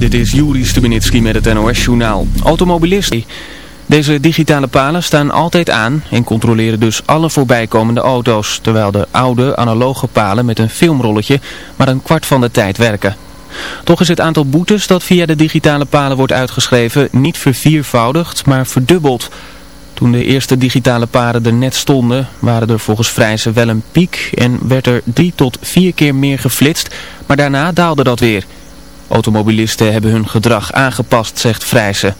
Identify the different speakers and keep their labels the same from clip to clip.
Speaker 1: Dit is Juri Stubenitski met het NOS-journaal. Automobilisten. Deze digitale palen staan altijd aan en controleren dus alle voorbijkomende auto's. Terwijl de oude analoge palen met een filmrolletje maar een kwart van de tijd werken. Toch is het aantal boetes dat via de digitale palen wordt uitgeschreven niet verviervoudigd, maar verdubbeld. Toen de eerste digitale palen er net stonden, waren er volgens Vrijzen wel een piek en werd er drie tot vier keer meer geflitst, maar daarna daalde dat weer. Automobilisten hebben hun gedrag aangepast, zegt Vrijzen.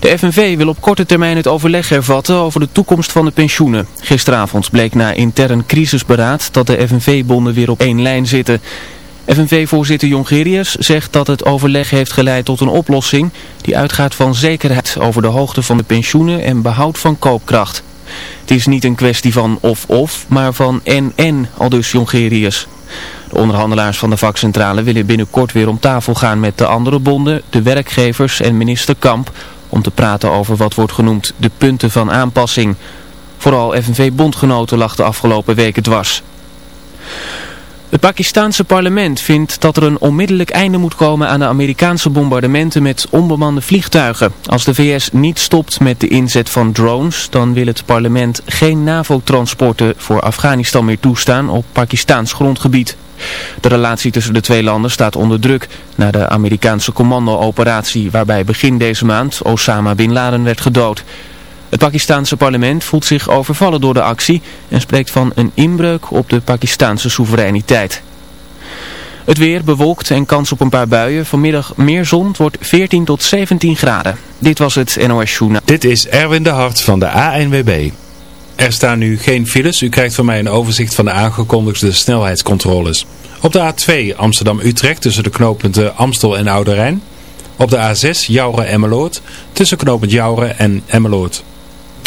Speaker 1: De FNV wil op korte termijn het overleg hervatten over de toekomst van de pensioenen. Gisteravond bleek na intern crisisberaad dat de FNV-bonden weer op één lijn zitten. FNV-voorzitter Jongerius zegt dat het overleg heeft geleid tot een oplossing die uitgaat van zekerheid over de hoogte van de pensioenen en behoud van koopkracht. Het is niet een kwestie van of-of, maar van en-en, al dus Jongerius. De onderhandelaars van de vakcentrale willen binnenkort weer om tafel gaan met de andere bonden, de werkgevers en minister Kamp om te praten over wat wordt genoemd de punten van aanpassing. Vooral FNV-bondgenoten lag de afgelopen weken dwars. Het Pakistanse parlement vindt dat er een onmiddellijk einde moet komen aan de Amerikaanse bombardementen met onbemande vliegtuigen. Als de VS niet stopt met de inzet van drones, dan wil het parlement geen NAVO-transporten voor Afghanistan meer toestaan op Pakistaans grondgebied. De relatie tussen de twee landen staat onder druk na de Amerikaanse commando-operatie waarbij begin deze maand Osama Bin Laden werd gedood. Het Pakistanse parlement voelt zich overvallen door de actie en spreekt van een inbreuk op de Pakistanse soevereiniteit. Het weer bewolkt en kans op een paar buien. Vanmiddag meer zon. Wordt 14 tot 17 graden. Dit was het NOS Journaal.
Speaker 2: Dit is Erwin de Hart van de ANWB. Er staan nu geen files. U krijgt van mij een overzicht van de aangekondigde snelheidscontroles. Op de A2 Amsterdam-Utrecht tussen de knooppunten Amstel en Oude Rijn. Op de A6 Jouren-Emmeloord tussen knooppunt Jouren en Emmeloord.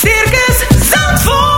Speaker 3: Circus Zandvoort.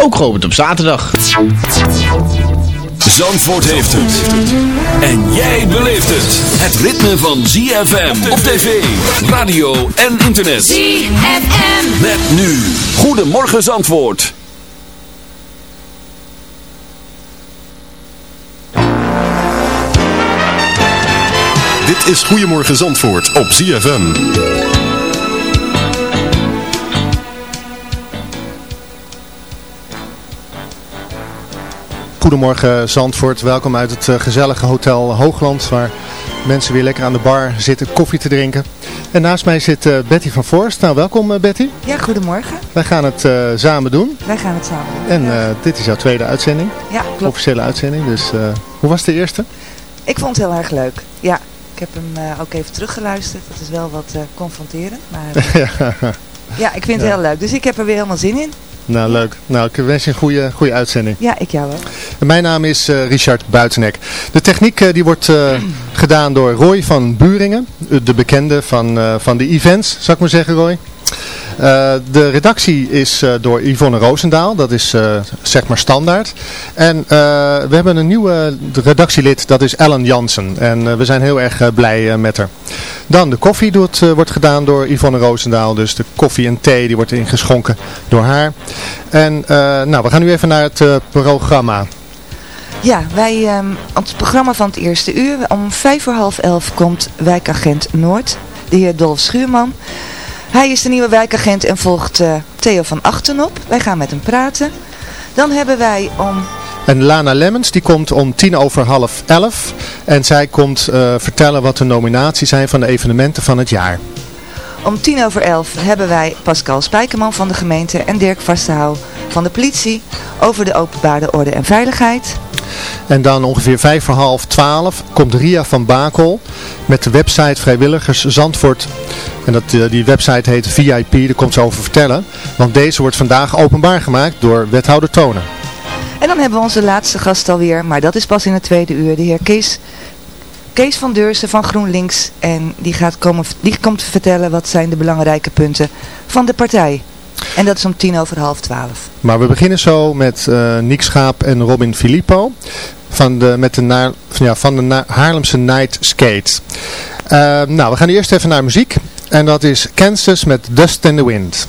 Speaker 4: ook geopend op zaterdag.
Speaker 5: Zandvoort heeft het. En jij beleeft het. Het ritme van ZFM op tv, radio en internet.
Speaker 3: ZFM.
Speaker 5: Met nu. Goedemorgen Zandvoort.
Speaker 6: Dit is Goedemorgen Zandvoort op ZFM.
Speaker 7: Goedemorgen Zandvoort, welkom uit het eh, gezellige Hotel Hoogland waar mensen weer lekker aan de bar zitten koffie te drinken. En naast mij zit eh, Betty van Voorst. Nou, welkom eh, Betty.
Speaker 8: Ja, goedemorgen.
Speaker 7: Wij gaan het samen doen.
Speaker 8: Wij gaan het samen doen.
Speaker 7: En dit is jouw tweede uitzending,
Speaker 8: ja, klopt.
Speaker 7: officiële uitzending. Dus hoe was de eerste?
Speaker 8: Ik vond het heel erg leuk. Ja, ik heb hem ook even teruggeluisterd. Dat is wel wat confronterend, maar
Speaker 7: ja.
Speaker 8: ja, ik vind het
Speaker 7: Ja.
Speaker 8: heel leuk. Dus ik heb er weer helemaal zin in.
Speaker 7: Nou, leuk. Nou, ik wens je een goede, goede uitzending.
Speaker 8: Ja, ik jou.
Speaker 7: En Mijn naam is eh, Richard Buitenek. De techniek eh, die wordt eh, gedaan door Roy van Buringen, de bekende van, van de events, zou ik maar zeggen Roy. Eh, de redactie is eh, door Yvonne Roosendaal, dat is eh, zeg maar standaard. En we hebben een nieuwe redactielid, dat is Ellen Jansen. En we zijn heel erg blij met haar. Dan de koffie wordt gedaan door Yvonne Roosendaal. Dus de koffie en thee die wordt ingeschonken door haar. En nou, we gaan nu even naar het programma.
Speaker 8: Ja, wij, op het programma van het eerste uur, om vijf voor half elf komt wijkagent Noord, de heer Dolf Schuurman. Hij is de nieuwe wijkagent en volgt eh, Theo van Achten op. Wij gaan met hem praten. Dan hebben wij om
Speaker 7: En Lana Lemmens die komt om tien over half elf. En zij komt eh, vertellen wat de nominaties zijn van de evenementen van het jaar.
Speaker 8: Om tien over elf hebben wij Pascal Spijkerman van de gemeente en Dirk Vastehouw van de politie over de openbare orde en veiligheid.
Speaker 7: En dan ongeveer vijf voor half twaalf komt Ria van Bakel met de website Vrijwilligers Zandvoort. En dat, eh, die website heet VIP, daar komt ze over vertellen. Want deze wordt vandaag openbaar gemaakt door wethouder Tonen.
Speaker 8: En dan hebben we onze laatste gast alweer, maar dat is pas in het tweede uur, de heer Kees, Kees van Deursen van GroenLinks. En die, gaat komen, die komt vertellen wat zijn de belangrijke punten van de partij. En dat is om tien over half twaalf.
Speaker 7: Maar we beginnen zo met eh Niek Schaap en Robin Filippo van de, met de naar, ja, van de Na- Haarlemse Night Skate. Eh, nou, we gaan eerst even naar muziek. En dat is Kansas met Dust in the Wind.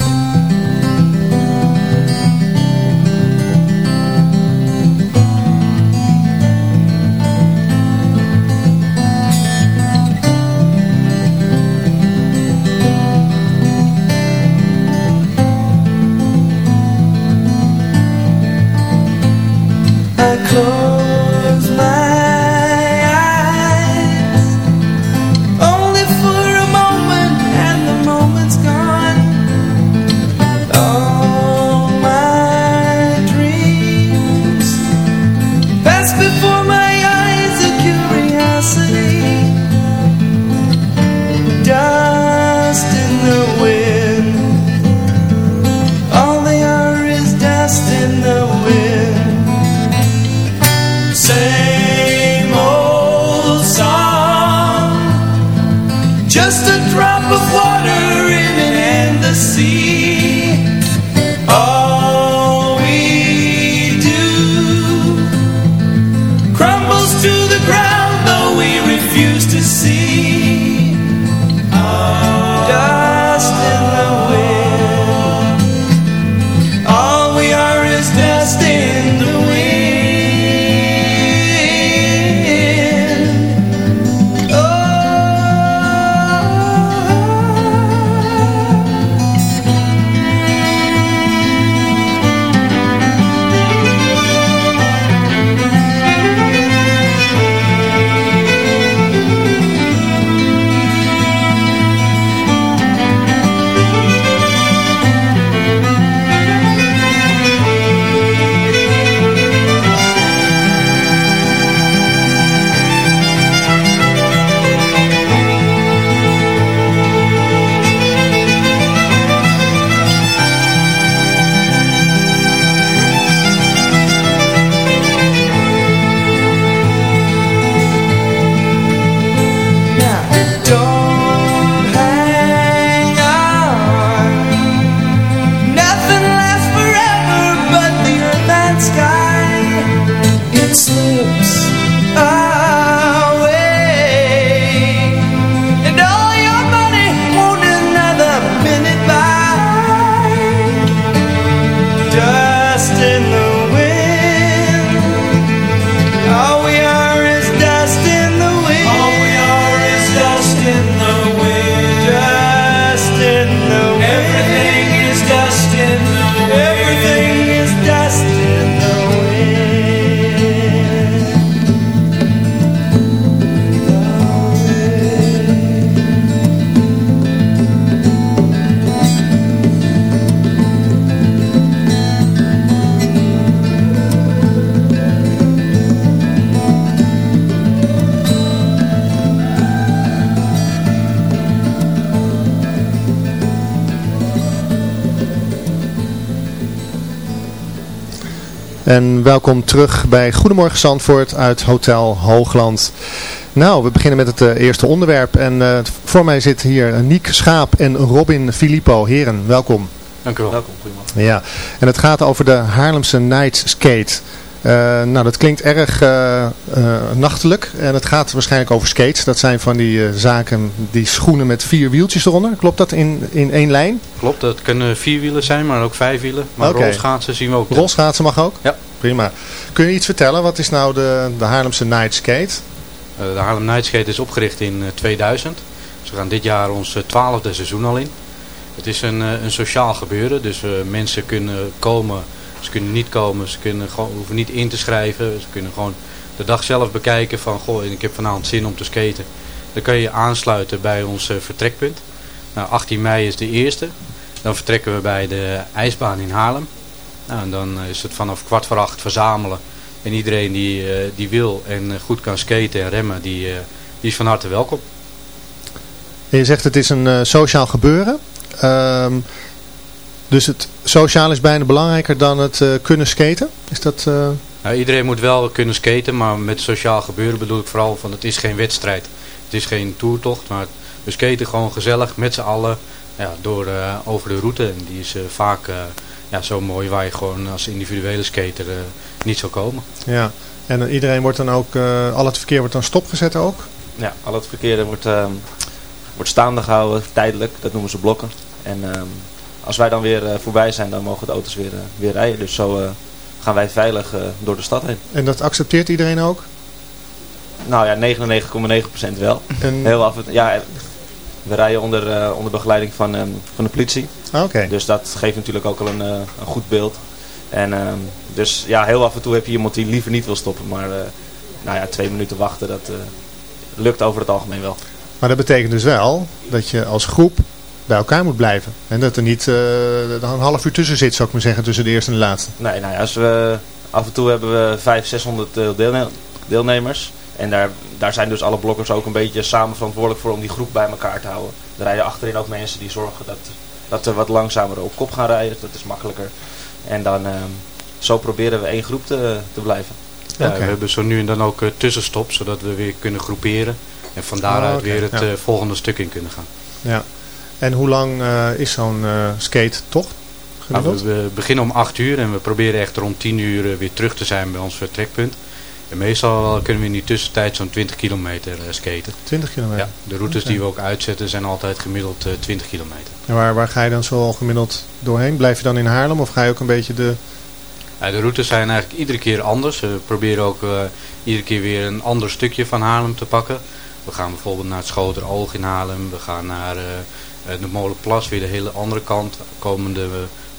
Speaker 7: En welkom terug bij Goedemorgen Zandvoort uit Hotel Hoogland. Nou, we beginnen met het eh, eerste onderwerp. En eh, voor mij zit hier Niek Schaap en Robin Filippo. Heren, welkom.
Speaker 2: Dank u wel.
Speaker 9: Welkom, goedemorgen.
Speaker 7: Ja, en het gaat over de Haarlemse Night Skate. Eh, nou, dat klinkt erg eh, eh, nachtelijk en het gaat waarschijnlijk over skates. Dat zijn van die zaken, die schoenen met vier wieltjes eronder. Klopt dat in, in één lijn?
Speaker 9: Klopt, dat kunnen vierwielen zijn, maar ook vijfwielen. Maar
Speaker 7: Oké.
Speaker 9: rolschaatsen zien we ook.
Speaker 7: Rolschaatsen mag ook?
Speaker 9: Ja.
Speaker 7: Prima. Kun je iets vertellen? Wat is nou de, de Haarlemse Night Skate?
Speaker 9: De Haarlem Night Skate is opgericht in eh, 2000. Dus we gaan dit jaar ons twaalfde seizoen al in. Het is een, een sociaal gebeuren, dus mensen kunnen komen, ze kunnen niet komen, ze kunnen gewoon, hoeven niet in te schrijven. Ze kunnen gewoon de dag zelf bekijken van, goh, ik heb vanavond zin om te skaten. Dan kan je aansluiten bij ons eh, vertrekpunt. Nou, 18 mei is de eerste. Dan vertrekken we bij de ijsbaan in Haarlem. Nou, en dan is het vanaf kwart voor acht verzamelen. En iedereen die, eh, die wil en eh, goed kan skaten en remmen, die, eh, die is van harte welkom.
Speaker 7: En je zegt het is een eh, sociaal gebeuren. Ehm, dus het sociaal is bijna belangrijker dan het eh, kunnen skaten? Is dat... eh,
Speaker 9: Nou, iedereen moet wel kunnen skaten, maar met sociaal gebeuren bedoel ik vooral van het is geen wedstrijd. Het is geen toertocht, maar we skaten gewoon gezellig met z'n allen ja, door, eh, over de route. En die is eh, vaak eh, ja, zo mooi waar je gewoon als individuele skater eh, niet zou komen.
Speaker 7: ja. En iedereen wordt dan ook... eh, al het verkeer wordt dan stopgezet ook?
Speaker 10: Ja, al het verkeer wordt, ehm, wordt staande gehouden, tijdelijk. Dat noemen ze blokken. En ehm, als wij dan weer eh, voorbij zijn, dan mogen de auto's weer, eh, weer rijden. Dus zo eh, gaan wij veilig door de stad heen.
Speaker 7: En dat accepteert iedereen ook?
Speaker 10: Nou ja, 99,9% wel.
Speaker 7: En...
Speaker 10: Heel af en ja, we rijden onder, onder begeleiding van, ehm, van de politie.
Speaker 7: Ah, Oké.
Speaker 10: Dus dat geeft natuurlijk ook al een, een goed beeld. En ehm, dus ja, heel af en toe heb je iemand die liever niet wil stoppen. Maar nou ja, twee minuten wachten, dat lukt over het algemeen wel.
Speaker 7: Maar dat betekent dus wel dat je als groep bij elkaar moet blijven. En dat er niet eh, een half uur tussen zit, zou ik maar zeggen, tussen de eerste en de laatste.
Speaker 10: Nee, nou ja, als we, af en toe hebben we 500, 600 eh, deelne- deelnemers. En daar, daar zijn dus alle blokkers ook een beetje samen verantwoordelijk voor om die groep bij elkaar te houden. Er rijden achterin ook mensen die zorgen dat, dat we wat langzamer op kop gaan rijden. Dat is makkelijker. En dan ehm, zo proberen we één groep te, te blijven.
Speaker 9: Ja. We hebben zo nu en dan ook eh, tussenstop, zodat we weer kunnen groeperen. En van daaruit
Speaker 7: oké,
Speaker 9: weer het
Speaker 7: ja.
Speaker 9: volgende stuk in kunnen gaan.
Speaker 7: Ja. En hoe lang eh, is zo'n eh skate-tocht?
Speaker 9: Nou,
Speaker 7: gemiddeld?
Speaker 9: we, we beginnen om 8 uur en we proberen echt rond 10 uur eh, weer terug te zijn bij ons vertrekpunt. En meestal kunnen we in die tussentijd zo'n 20 kilometer skaten.
Speaker 7: 20 kilometer?
Speaker 9: Ja, de routes die we ook uitzetten zijn altijd gemiddeld eh, 20 kilometer.
Speaker 7: En waar, waar ga je dan zo gemiddeld doorheen? Blijf je dan in Haarlem of ga je ook een beetje de...
Speaker 9: Ja, de routes zijn eigenlijk iedere keer anders. We proberen ook iedere keer weer een ander stukje van Haarlem te pakken. We gaan bijvoorbeeld naar het Schoteroog in Haarlem. We gaan naar de Molenplas, weer de hele andere kant. Komende eh,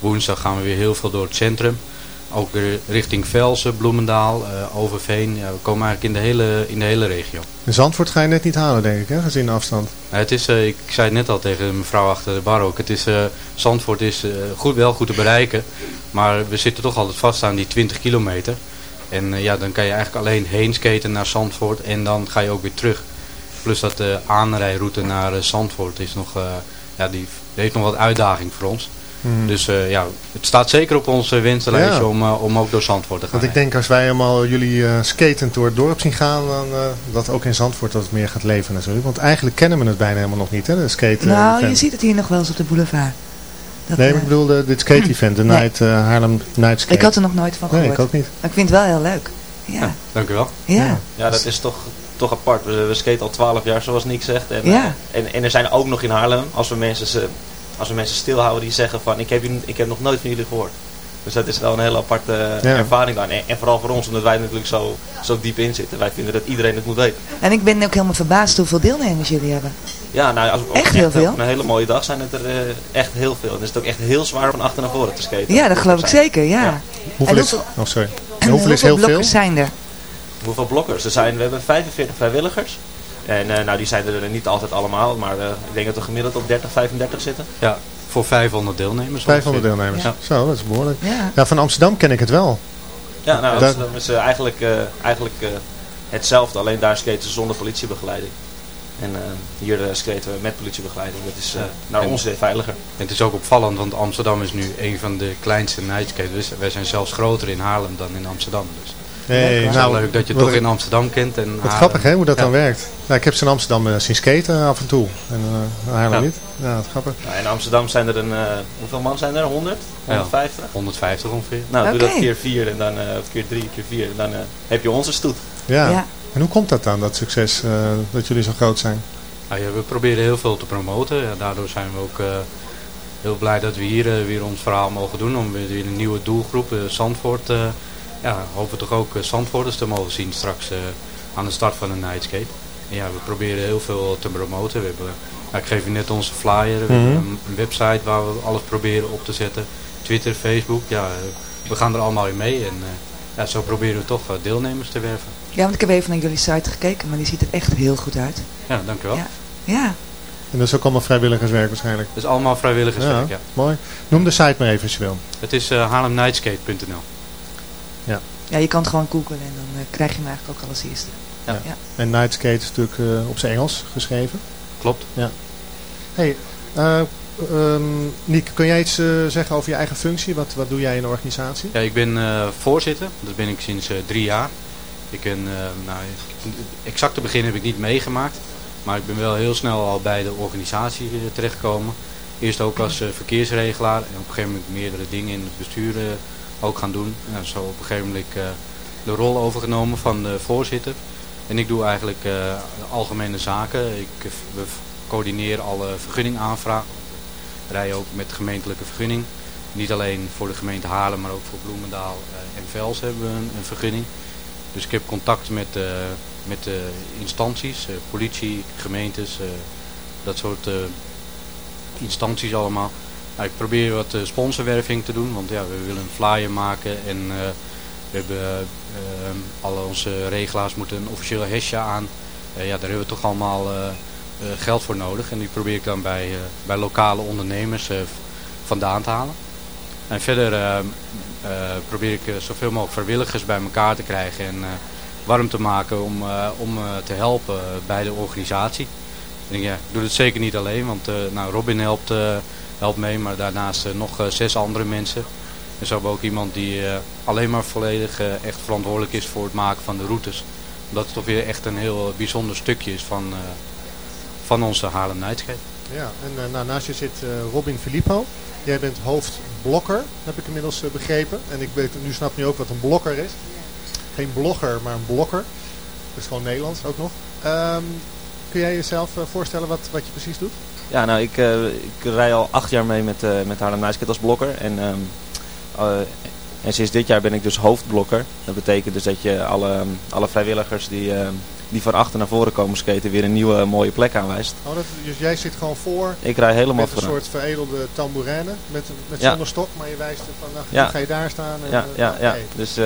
Speaker 9: woensdag gaan we weer heel veel door het centrum. Ook weer richting Velsen, Bloemendaal, eh, Overveen. Ja, we komen eigenlijk in de hele, in de hele regio.
Speaker 7: In Zandvoort ga je net niet halen, denk ik, hè? gezien de afstand.
Speaker 9: Het is, eh, ik zei het net al tegen mevrouw achter de bar ook. Het is, eh, Zandvoort is eh, goed, wel goed te bereiken. Maar we zitten toch altijd vast aan die 20 kilometer. En eh, ja, dan kan je eigenlijk alleen heen skaten naar Zandvoort. En dan ga je ook weer terug. Plus dat de aanrijroute naar eh, Zandvoort is nog, eh, ja, die, heeft nog wat uitdaging voor ons.
Speaker 7: Mhm.
Speaker 9: Dus eh, ja, het staat zeker op onze wensenlijstje
Speaker 7: Ja.
Speaker 9: om, eh, om ook door Zandvoort te gaan.
Speaker 7: Want ik denk als wij helemaal jullie eh skatend door het dorp zien gaan, dan eh, dat ook in Zandvoort dat het meer gaat leven natuurlijk. Want eigenlijk kennen we het bijna helemaal nog niet, hè, de skate eh,
Speaker 8: nou, je ziet het hier nog wel eens op de boulevard. Dat,
Speaker 7: Nee, maar ik bedoel de, dit skate event, de
Speaker 8: Nee.
Speaker 7: Night, Haarlem Night Skate.
Speaker 8: ik had er nog nooit van
Speaker 7: Nee,
Speaker 8: gehoord.
Speaker 7: ik ook niet.
Speaker 8: Maar ik vind het wel heel leuk. Ja.
Speaker 9: Dank u wel.
Speaker 8: Ja.
Speaker 10: Ja, dat is toch, toch apart. We, we skaten al 12 jaar, zoals Nick zegt. En,
Speaker 8: Ja.
Speaker 10: eh, en, en er zijn ook nog in Haarlem, als we mensen, ze- als we mensen stilhouden die zeggen van ik heb, jullie- ik heb nog nooit van jullie gehoord. Dus dat is wel een hele aparte eh,
Speaker 7: Ja.
Speaker 10: ervaring dan. En, en vooral voor ons, omdat wij er natuurlijk zo, zo diep in zitten. Wij vinden dat iedereen het moet weten.
Speaker 8: En ik ben ook helemaal verbaasd hoeveel deelnemers jullie hebben.
Speaker 10: Ja, nou, als, op
Speaker 8: Echt heel veel?
Speaker 10: Op een hele mooie dag zijn het er eh, echt heel veel. En is het ook echt heel zwaar van achter naar voren te skaten.
Speaker 8: Ja, dat geloof ik zeker, ja.
Speaker 7: Hoeveel
Speaker 8: En
Speaker 7: is,
Speaker 8: hoeveel-
Speaker 7: oh, sorry.
Speaker 8: En
Speaker 7: hoeveel is heel veel?
Speaker 8: zijn er?
Speaker 10: Hoeveel blokkers? Er zijn, we hebben 45 vrijwilligers. En eh, nou, die zijn er niet altijd allemaal. Maar eh, ik denk dat we gemiddeld op 30, 35 zitten.
Speaker 9: Ja, voor 500 deelnemers.
Speaker 7: 500
Speaker 9: ongeveer.
Speaker 7: deelnemers.
Speaker 9: Ja.
Speaker 7: Zo, dat is behoorlijk.
Speaker 8: Ja.
Speaker 7: Ja, van Amsterdam ken ik het wel.
Speaker 10: Ja, nou, Amsterdam is eh, eigenlijk, eh, eigenlijk eh, hetzelfde. Alleen daar skaten ze zonder politiebegeleiding. En eh, hier skaten we met politiebegeleiding. Dat is eh naar
Speaker 9: En-
Speaker 10: ons idee veiliger.
Speaker 9: En het is ook opvallend, want Amsterdam is nu een van de kleinste nightskaters. Dus wij zijn zelfs groter in Haarlem dan in Amsterdam. Dus Is
Speaker 7: nou,
Speaker 9: wel leuk dat je het toch in Amsterdam kent. En
Speaker 7: Wat
Speaker 9: Haarlem.
Speaker 7: grappig hè, hoe dat
Speaker 9: Ja.
Speaker 7: dan werkt. Ja, ik heb ze in Amsterdam eh, zien skaten af en toe. En uh, Haarlem niet. Ja, wat grappig.
Speaker 10: Nou, in Amsterdam zijn er een, eh, hoeveel man zijn er? 100? 150?
Speaker 9: 150 ongeveer.
Speaker 10: Nou, doe dat keer 4 en dan, eh, of keer 3, keer 4 en dan heb je onze stoet.
Speaker 7: Ja.
Speaker 8: Ja.
Speaker 7: En hoe komt dat dan, dat succes, eh, dat jullie zo groot zijn?
Speaker 9: Nou ja, we proberen heel veel te promoten. Ja, daardoor zijn we ook eh, heel blij dat we hier weer ons verhaal mogen doen. Om weer een nieuwe doelgroep, eh, Zandvoort. Ja, hopen we toch ook eh, Zandvoorters te mogen zien straks eh, aan de start van een nightskate. En ja, we proberen heel veel te promoten. We hebben, ja, ik geef je net onze flyer. We
Speaker 7: Mhm.
Speaker 9: hebben een, website waar we alles proberen op te zetten. Twitter, Facebook. Ja, eh, we gaan er allemaal in mee. En eh, ja, zo proberen we toch deelnemers te werven.
Speaker 8: Ja, want ik heb even naar jullie site gekeken, maar die ziet er echt heel goed uit.
Speaker 9: Ja, dankjewel.
Speaker 8: Ja. Ja,
Speaker 7: En dat is ook allemaal vrijwilligerswerk waarschijnlijk.
Speaker 9: Dat is allemaal vrijwilligerswerk, ja.
Speaker 7: Mooi. Noem de site maar even als je wil.
Speaker 9: Het is uh, haarlemnightskate.nl.
Speaker 7: Ja.
Speaker 8: je kan het gewoon googlen en dan eh, krijg je hem eigenlijk ook al als eerste.
Speaker 7: Ja.
Speaker 8: Ja.
Speaker 7: En Nightskate is natuurlijk eh, op zijn Engels geschreven.
Speaker 9: Klopt.
Speaker 7: Ja. Hey, eh ehm, Niek, kun jij iets zeggen over je eigen functie? Wat, wat doe jij in de organisatie?
Speaker 9: Ja, ik ben eh, voorzitter. Dat ben ik sinds eh, drie jaar. Ik ben, eh, nou, het exacte begin heb ik niet meegemaakt. Maar ik ben wel heel snel al bij de organisatie terechtgekomen. Eerst ook als verkeersregelaar. En op een gegeven moment meerdere dingen in het bestuur eh, ook gaan doen. En zo op een gegeven moment eh, de rol overgenomen van de voorzitter. En ik doe eigenlijk eh, algemene zaken. Ik eh, we coördineer alle vergunningaanvragen. We rijden ook met gemeentelijke vergunning. Niet alleen voor de gemeente Haarlem, maar ook voor Bloemendaal en Vels hebben we een, vergunning. Dus ik heb contact met, met de instanties, politie, gemeentes, dat soort instanties allemaal. Nou, ik probeer wat eh, sponsorwerving te doen, want ja, we willen een flyer maken en eh, we hebben eh, alle onze regelaars moeten een officieel hesje aan. Ja, daar hebben we toch allemaal geld voor nodig en die probeer ik dan bij, bij lokale ondernemers vandaan te halen. En verder probeer ik zoveel mogelijk vrijwilligers bij elkaar te krijgen en warm te maken om, om te helpen bij de organisatie. En ik, ja, ik doe het zeker niet alleen, want nou, Robin helpt, helpt mee, maar daarnaast eh, nog eh, zes andere mensen. En zo hebben we ook iemand die eh, alleen maar volledig echt verantwoordelijk is voor het maken van de routes. Dat het toch weer echt een heel bijzonder stukje is van, van onze Haarlem Nightskate.
Speaker 7: Ja, en naast je zit Robin Filippo. Jij bent hoofdblokker, heb ik inmiddels begrepen. En ik weet, nu snap je ook wat een blokker is. Geen blogger, maar een blokker. Dat is gewoon Nederlands ook nog. Ehm, kun jij jezelf voorstellen wat, wat je precies doet?
Speaker 10: Ja, nou, ik, eh, ik rij al acht jaar mee met, eh met Haarlem Nightskate als blokker. En, ehm, eh, en sinds dit jaar ben ik dus hoofdblokker. Dat betekent dus dat je alle, alle vrijwilligers die, ehm, die van achter naar voren komen skaten weer een nieuwe mooie plek aanwijst.
Speaker 7: Oh, dat, dus jij zit gewoon voor
Speaker 10: Ik rij helemaal
Speaker 7: met een soort veredelde tambourine. Met, met
Speaker 10: Ja.
Speaker 7: zonder stok, maar je wijst er van, nou,
Speaker 10: Ja.
Speaker 7: ga je daar staan. En,
Speaker 10: Ja, ja, ja. Dus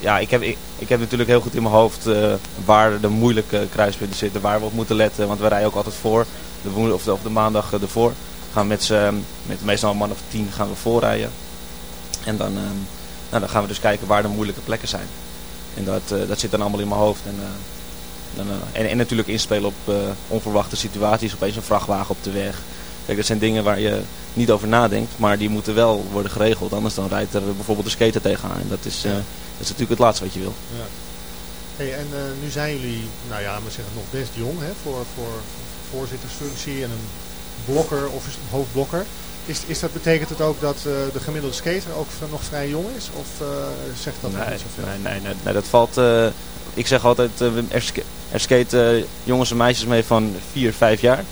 Speaker 10: ja, ik heb, ik, ik heb natuurlijk heel goed in mijn hoofd eh, waar de moeilijke kruispunten zitten, waar we op moeten letten. Want we rijden ook altijd voor, de, woen- of de, of de maandag eh, ervoor. Gaan we met, z'n- met meestal een man of tien gaan we voorrijden. En dan, ehm, nou, dan gaan we dus kijken waar de moeilijke plekken zijn. En dat, eh, dat zit dan allemaal in mijn hoofd. En, eh, dan, en, en natuurlijk inspelen op onverwachte situaties, opeens een vrachtwagen op de weg. Kijk, dat zijn dingen waar je niet over nadenkt, maar die moeten wel worden geregeld. Anders dan rijdt er bijvoorbeeld een skater tegenaan. En dat is, dat is natuurlijk het laatste wat je wil.
Speaker 7: Ja. Hey, en nu zijn jullie, nou ja, we zeggen nog best jong hè, voor, voor voorzittersfunctie en een blokker of een hoofdblokker. Is, is dat, betekent het ook dat eh, de gemiddelde skater ook nog vrij jong is? Of eh, zegt dat
Speaker 10: Nee,
Speaker 7: niet zoveel?
Speaker 10: nee, nee, nee, nee, dat valt... eh, ik zeg altijd, er, sk- er skaten eh, jongens en meisjes mee van 4, 5 jaar.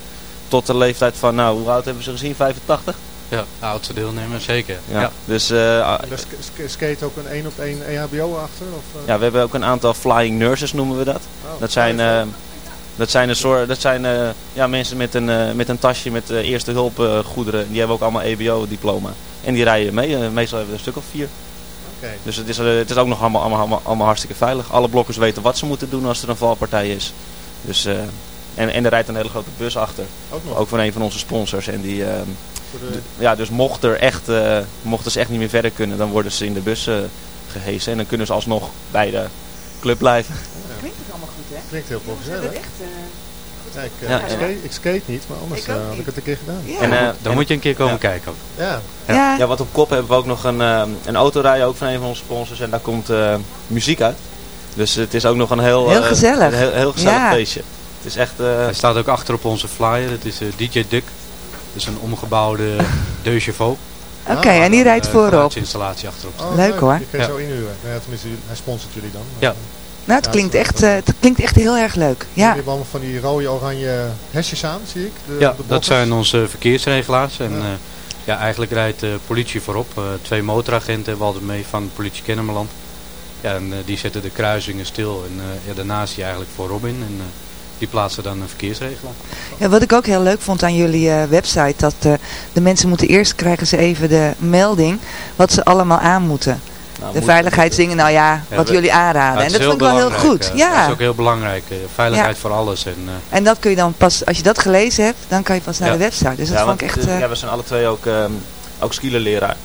Speaker 10: Tot de leeftijd van, nou, hoe oud hebben ze gezien? 85?
Speaker 9: Ja, de oudste deelnemer, zeker.
Speaker 10: Ja.
Speaker 9: Ja.
Speaker 10: Dus
Speaker 7: sk- sk- skate ook een 1 op 1 EHBO achter? Of,
Speaker 10: ja, we hebben ook een aantal flying nurses, noemen we dat.
Speaker 7: Oh,
Speaker 10: Dat zijn, eh, dat zijn, een soort, dat zijn eh, ja, mensen met een, eh, met een tasje met eh, eerste hulp eh, goederen. Die hebben ook allemaal EBO-diploma. En die rijden mee. Meestal hebben we er een stuk of vier.
Speaker 7: Oké.
Speaker 10: Dus het is, het is ook nog allemaal, allemaal, allemaal, allemaal hartstikke veilig. Alle blokkers weten wat ze moeten doen als er een valpartij is. Dus, eh, en, en er rijdt een hele grote bus achter.
Speaker 7: Ook nog?
Speaker 10: Ook van een van onze sponsors. En die, eh,
Speaker 7: de-
Speaker 10: d- ja, dus mocht er echt, eh, mochten ze echt niet meer verder kunnen, dan worden ze in de bus eh, gehesen. En dan kunnen ze alsnog bij de club blijven.
Speaker 8: Goed, hè?
Speaker 7: Klinkt heel professioneel,
Speaker 8: Dat
Speaker 7: hè?
Speaker 8: is echt... eh,
Speaker 7: Ja, ik, eh,
Speaker 10: Ja,
Speaker 7: ik, skate, ik skate niet, maar anders
Speaker 8: Ik
Speaker 7: eh, had ik het een keer gedaan.
Speaker 8: Ja.
Speaker 10: En, eh,
Speaker 9: Dan
Speaker 10: en-
Speaker 9: moet je een keer komen
Speaker 10: Ja.
Speaker 9: kijken ook.
Speaker 7: Ja.
Speaker 8: ja.
Speaker 10: Ja, wat op kop hebben we ook nog een, een autorijden ook van een van onze sponsors. En daar komt eh, muziek uit. Dus het is ook nog een heel,
Speaker 8: Heel
Speaker 10: eh,
Speaker 8: gezellig.
Speaker 10: een heel, heel gezellig
Speaker 8: Ja.
Speaker 10: feestje. Het is echt... eh,
Speaker 9: Hij staat ook achter op onze flyer. Het is DJ Duck. Het is een omgebouwde Deux Chevaux.
Speaker 8: Oké, en die rijdt voorop.
Speaker 9: installatie achterop.
Speaker 7: Oh,
Speaker 8: Leuk, hoor.
Speaker 7: Die kun je
Speaker 9: Ja.
Speaker 7: zo inhuren. Nou ja, tenminste, hij sponsort jullie dan.
Speaker 9: Ja.
Speaker 8: Nou, het
Speaker 7: Ja,
Speaker 8: klinkt, echt, eh, het klinkt echt heel erg leuk. Ja,
Speaker 7: hebben allemaal van die rode, oranje hesjes aan, zie ik. De,
Speaker 9: Ja,
Speaker 7: de
Speaker 9: dat zijn onze verkeersregelaars. En
Speaker 7: Ja.
Speaker 9: ja. ja, eigenlijk rijdt de politie voorop. Eh, twee motoragenten hebben we altijd mee van politie Kennemerland. Ja, en eh, die zetten de kruisingen stil. En eh, ja, daarna zie je eigenlijk voorop in. En eh, die plaatsen dan een verkeersregelaar.
Speaker 8: Ja, wat ik ook heel leuk vond aan jullie eh, website, dat eh, de mensen moeten eerst krijgen ze even de melding wat ze allemaal aan moeten.
Speaker 10: Nou,
Speaker 8: De veiligheidsdingen, nou ja,
Speaker 9: Ja,
Speaker 8: wat
Speaker 9: we-
Speaker 8: jullie aanraden.
Speaker 9: Ja,
Speaker 8: en dat vond ik wel heel goed.
Speaker 9: eh,
Speaker 8: Ja.
Speaker 9: Dat is ook heel belangrijk. eh, veiligheid voor alles. En, eh,
Speaker 8: En dat kun je dan pas, als je dat gelezen hebt, dan kan je pas naar
Speaker 9: Ja.
Speaker 8: de website. Dus dat
Speaker 10: ja,
Speaker 8: vond ik echt...
Speaker 10: ja, we zijn alle twee ook, ehm ook skielerleraar.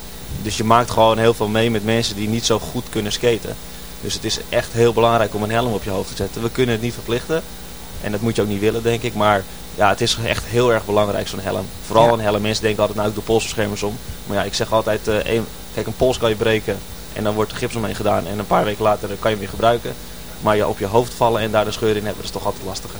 Speaker 10: Dus je maakt gewoon heel veel mee met mensen die niet zo goed kunnen skaten. Dus het is echt heel belangrijk om een helm op je hoofd te zetten. We kunnen het niet verplichten. En dat moet je ook niet willen, denk ik. Maar ja, het is echt heel erg belangrijk, zo'n helm. Vooral
Speaker 8: Ja.
Speaker 10: een helm. Mensen denken altijd, nou ik doe polsbeschermers om. Maar ja, ik zeg altijd, eh, één- kijk een pols kan je breken. En dan wordt er gips omheen gedaan. En een paar weken later kan je hem weer gebruiken. Maar je op je hoofd vallen en daar de scheur in hebben, dat is toch altijd lastiger.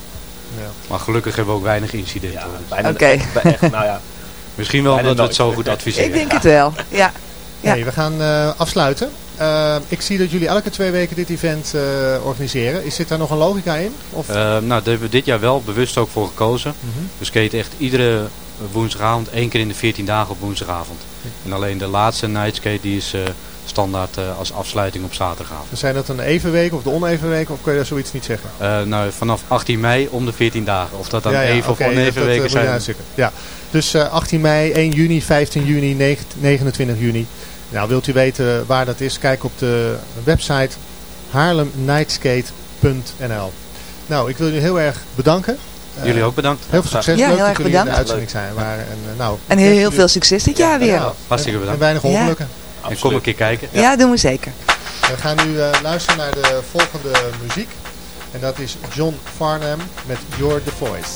Speaker 7: Ja.
Speaker 9: maar gelukkig hebben we ook weinig incidenten. hoor. Dus
Speaker 10: Bijna,
Speaker 8: Oké.
Speaker 10: echt, echt, nou ja.
Speaker 9: Misschien wel omdat we het zo goed adviseren.
Speaker 8: ik denk het wel, ja. Ja.
Speaker 7: Nee, we gaan eh, afsluiten. Eh, ik zie dat jullie elke twee weken dit event eh, organiseren. Is zit daar nog een logica in? Of?
Speaker 9: Eh, nou, daar hebben we dit jaar wel bewust ook voor gekozen.
Speaker 7: Mhm.
Speaker 9: We skaten echt iedere woensdagavond, één keer in de 14 dagen op woensdagavond. En alleen de laatste nightskate die is eh, standaard eh, als afsluiting op zaterdagavond.
Speaker 7: Zijn dat een evenweek of de onevenweek? Of kun je daar zoiets niet zeggen?
Speaker 9: Eh, nou, vanaf 18 mei om de 14 dagen. Of dat dan
Speaker 7: Ja, ja,
Speaker 9: even of oneven
Speaker 7: dat, eh,
Speaker 9: weken zijn.
Speaker 7: Ja, dus eh, 18 mei, 1 juni, 15 juni, 9 29 juni. Nou, wilt u weten waar dat is? Kijk op de website haarlemnightskate.nl Nou, ik wil jullie heel erg bedanken. Eh,
Speaker 9: Jullie ook bedankt.
Speaker 7: Heel veel succes.
Speaker 8: Ja,
Speaker 7: Leuk
Speaker 8: heel
Speaker 7: dat
Speaker 8: erg
Speaker 7: jullie in de uitzending zijn waren. En, eh, nou,
Speaker 8: En heel, veel succes dit jaar weer.
Speaker 7: Ja,
Speaker 9: Hartstikke
Speaker 7: en,
Speaker 9: bedankt.
Speaker 7: en weinig
Speaker 8: Ja.
Speaker 9: En kom een keer kijken.
Speaker 8: Ja, doen we zeker.
Speaker 7: We gaan nu eh, luisteren naar de volgende muziek. En dat is John Farnham met You're the Voice.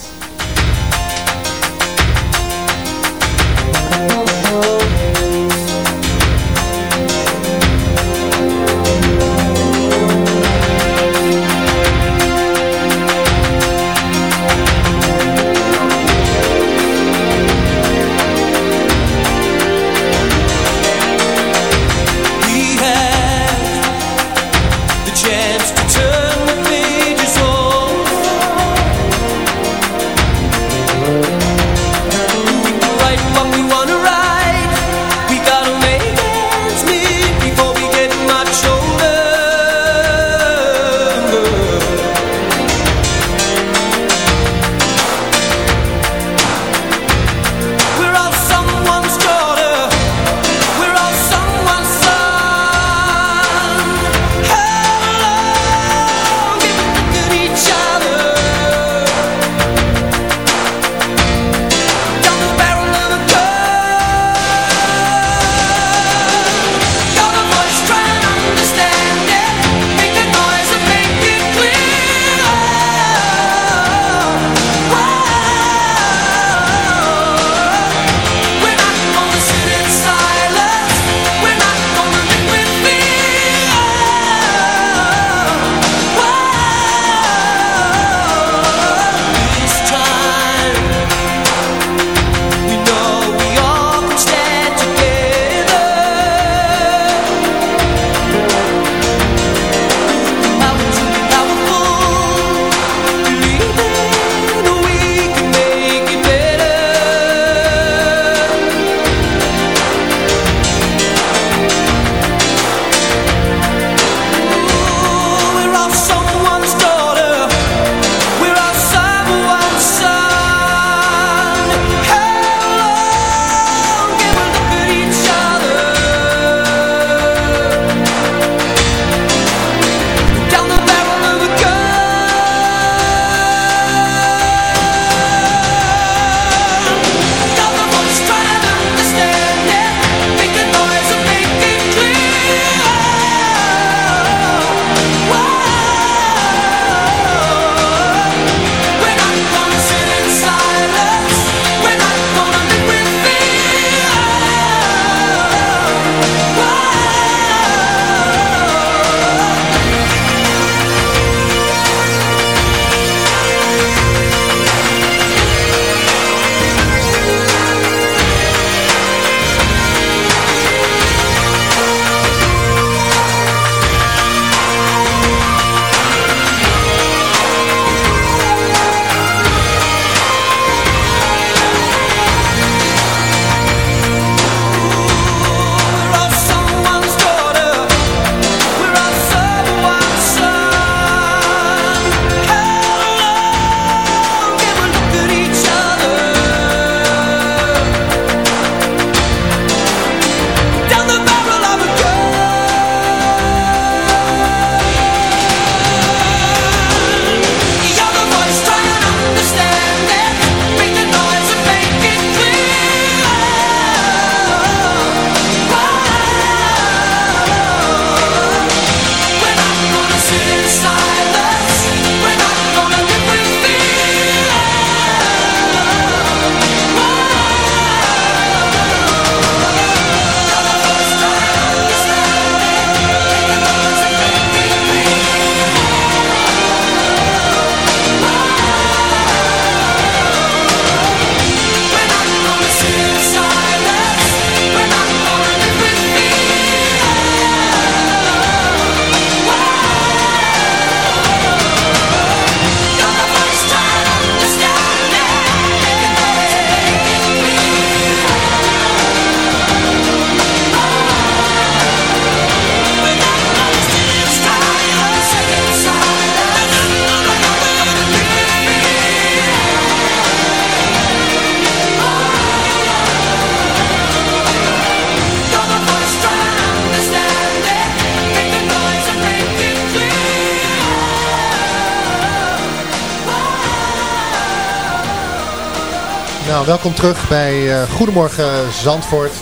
Speaker 7: Nou, welkom terug bij eh, Goedemorgen Zandvoort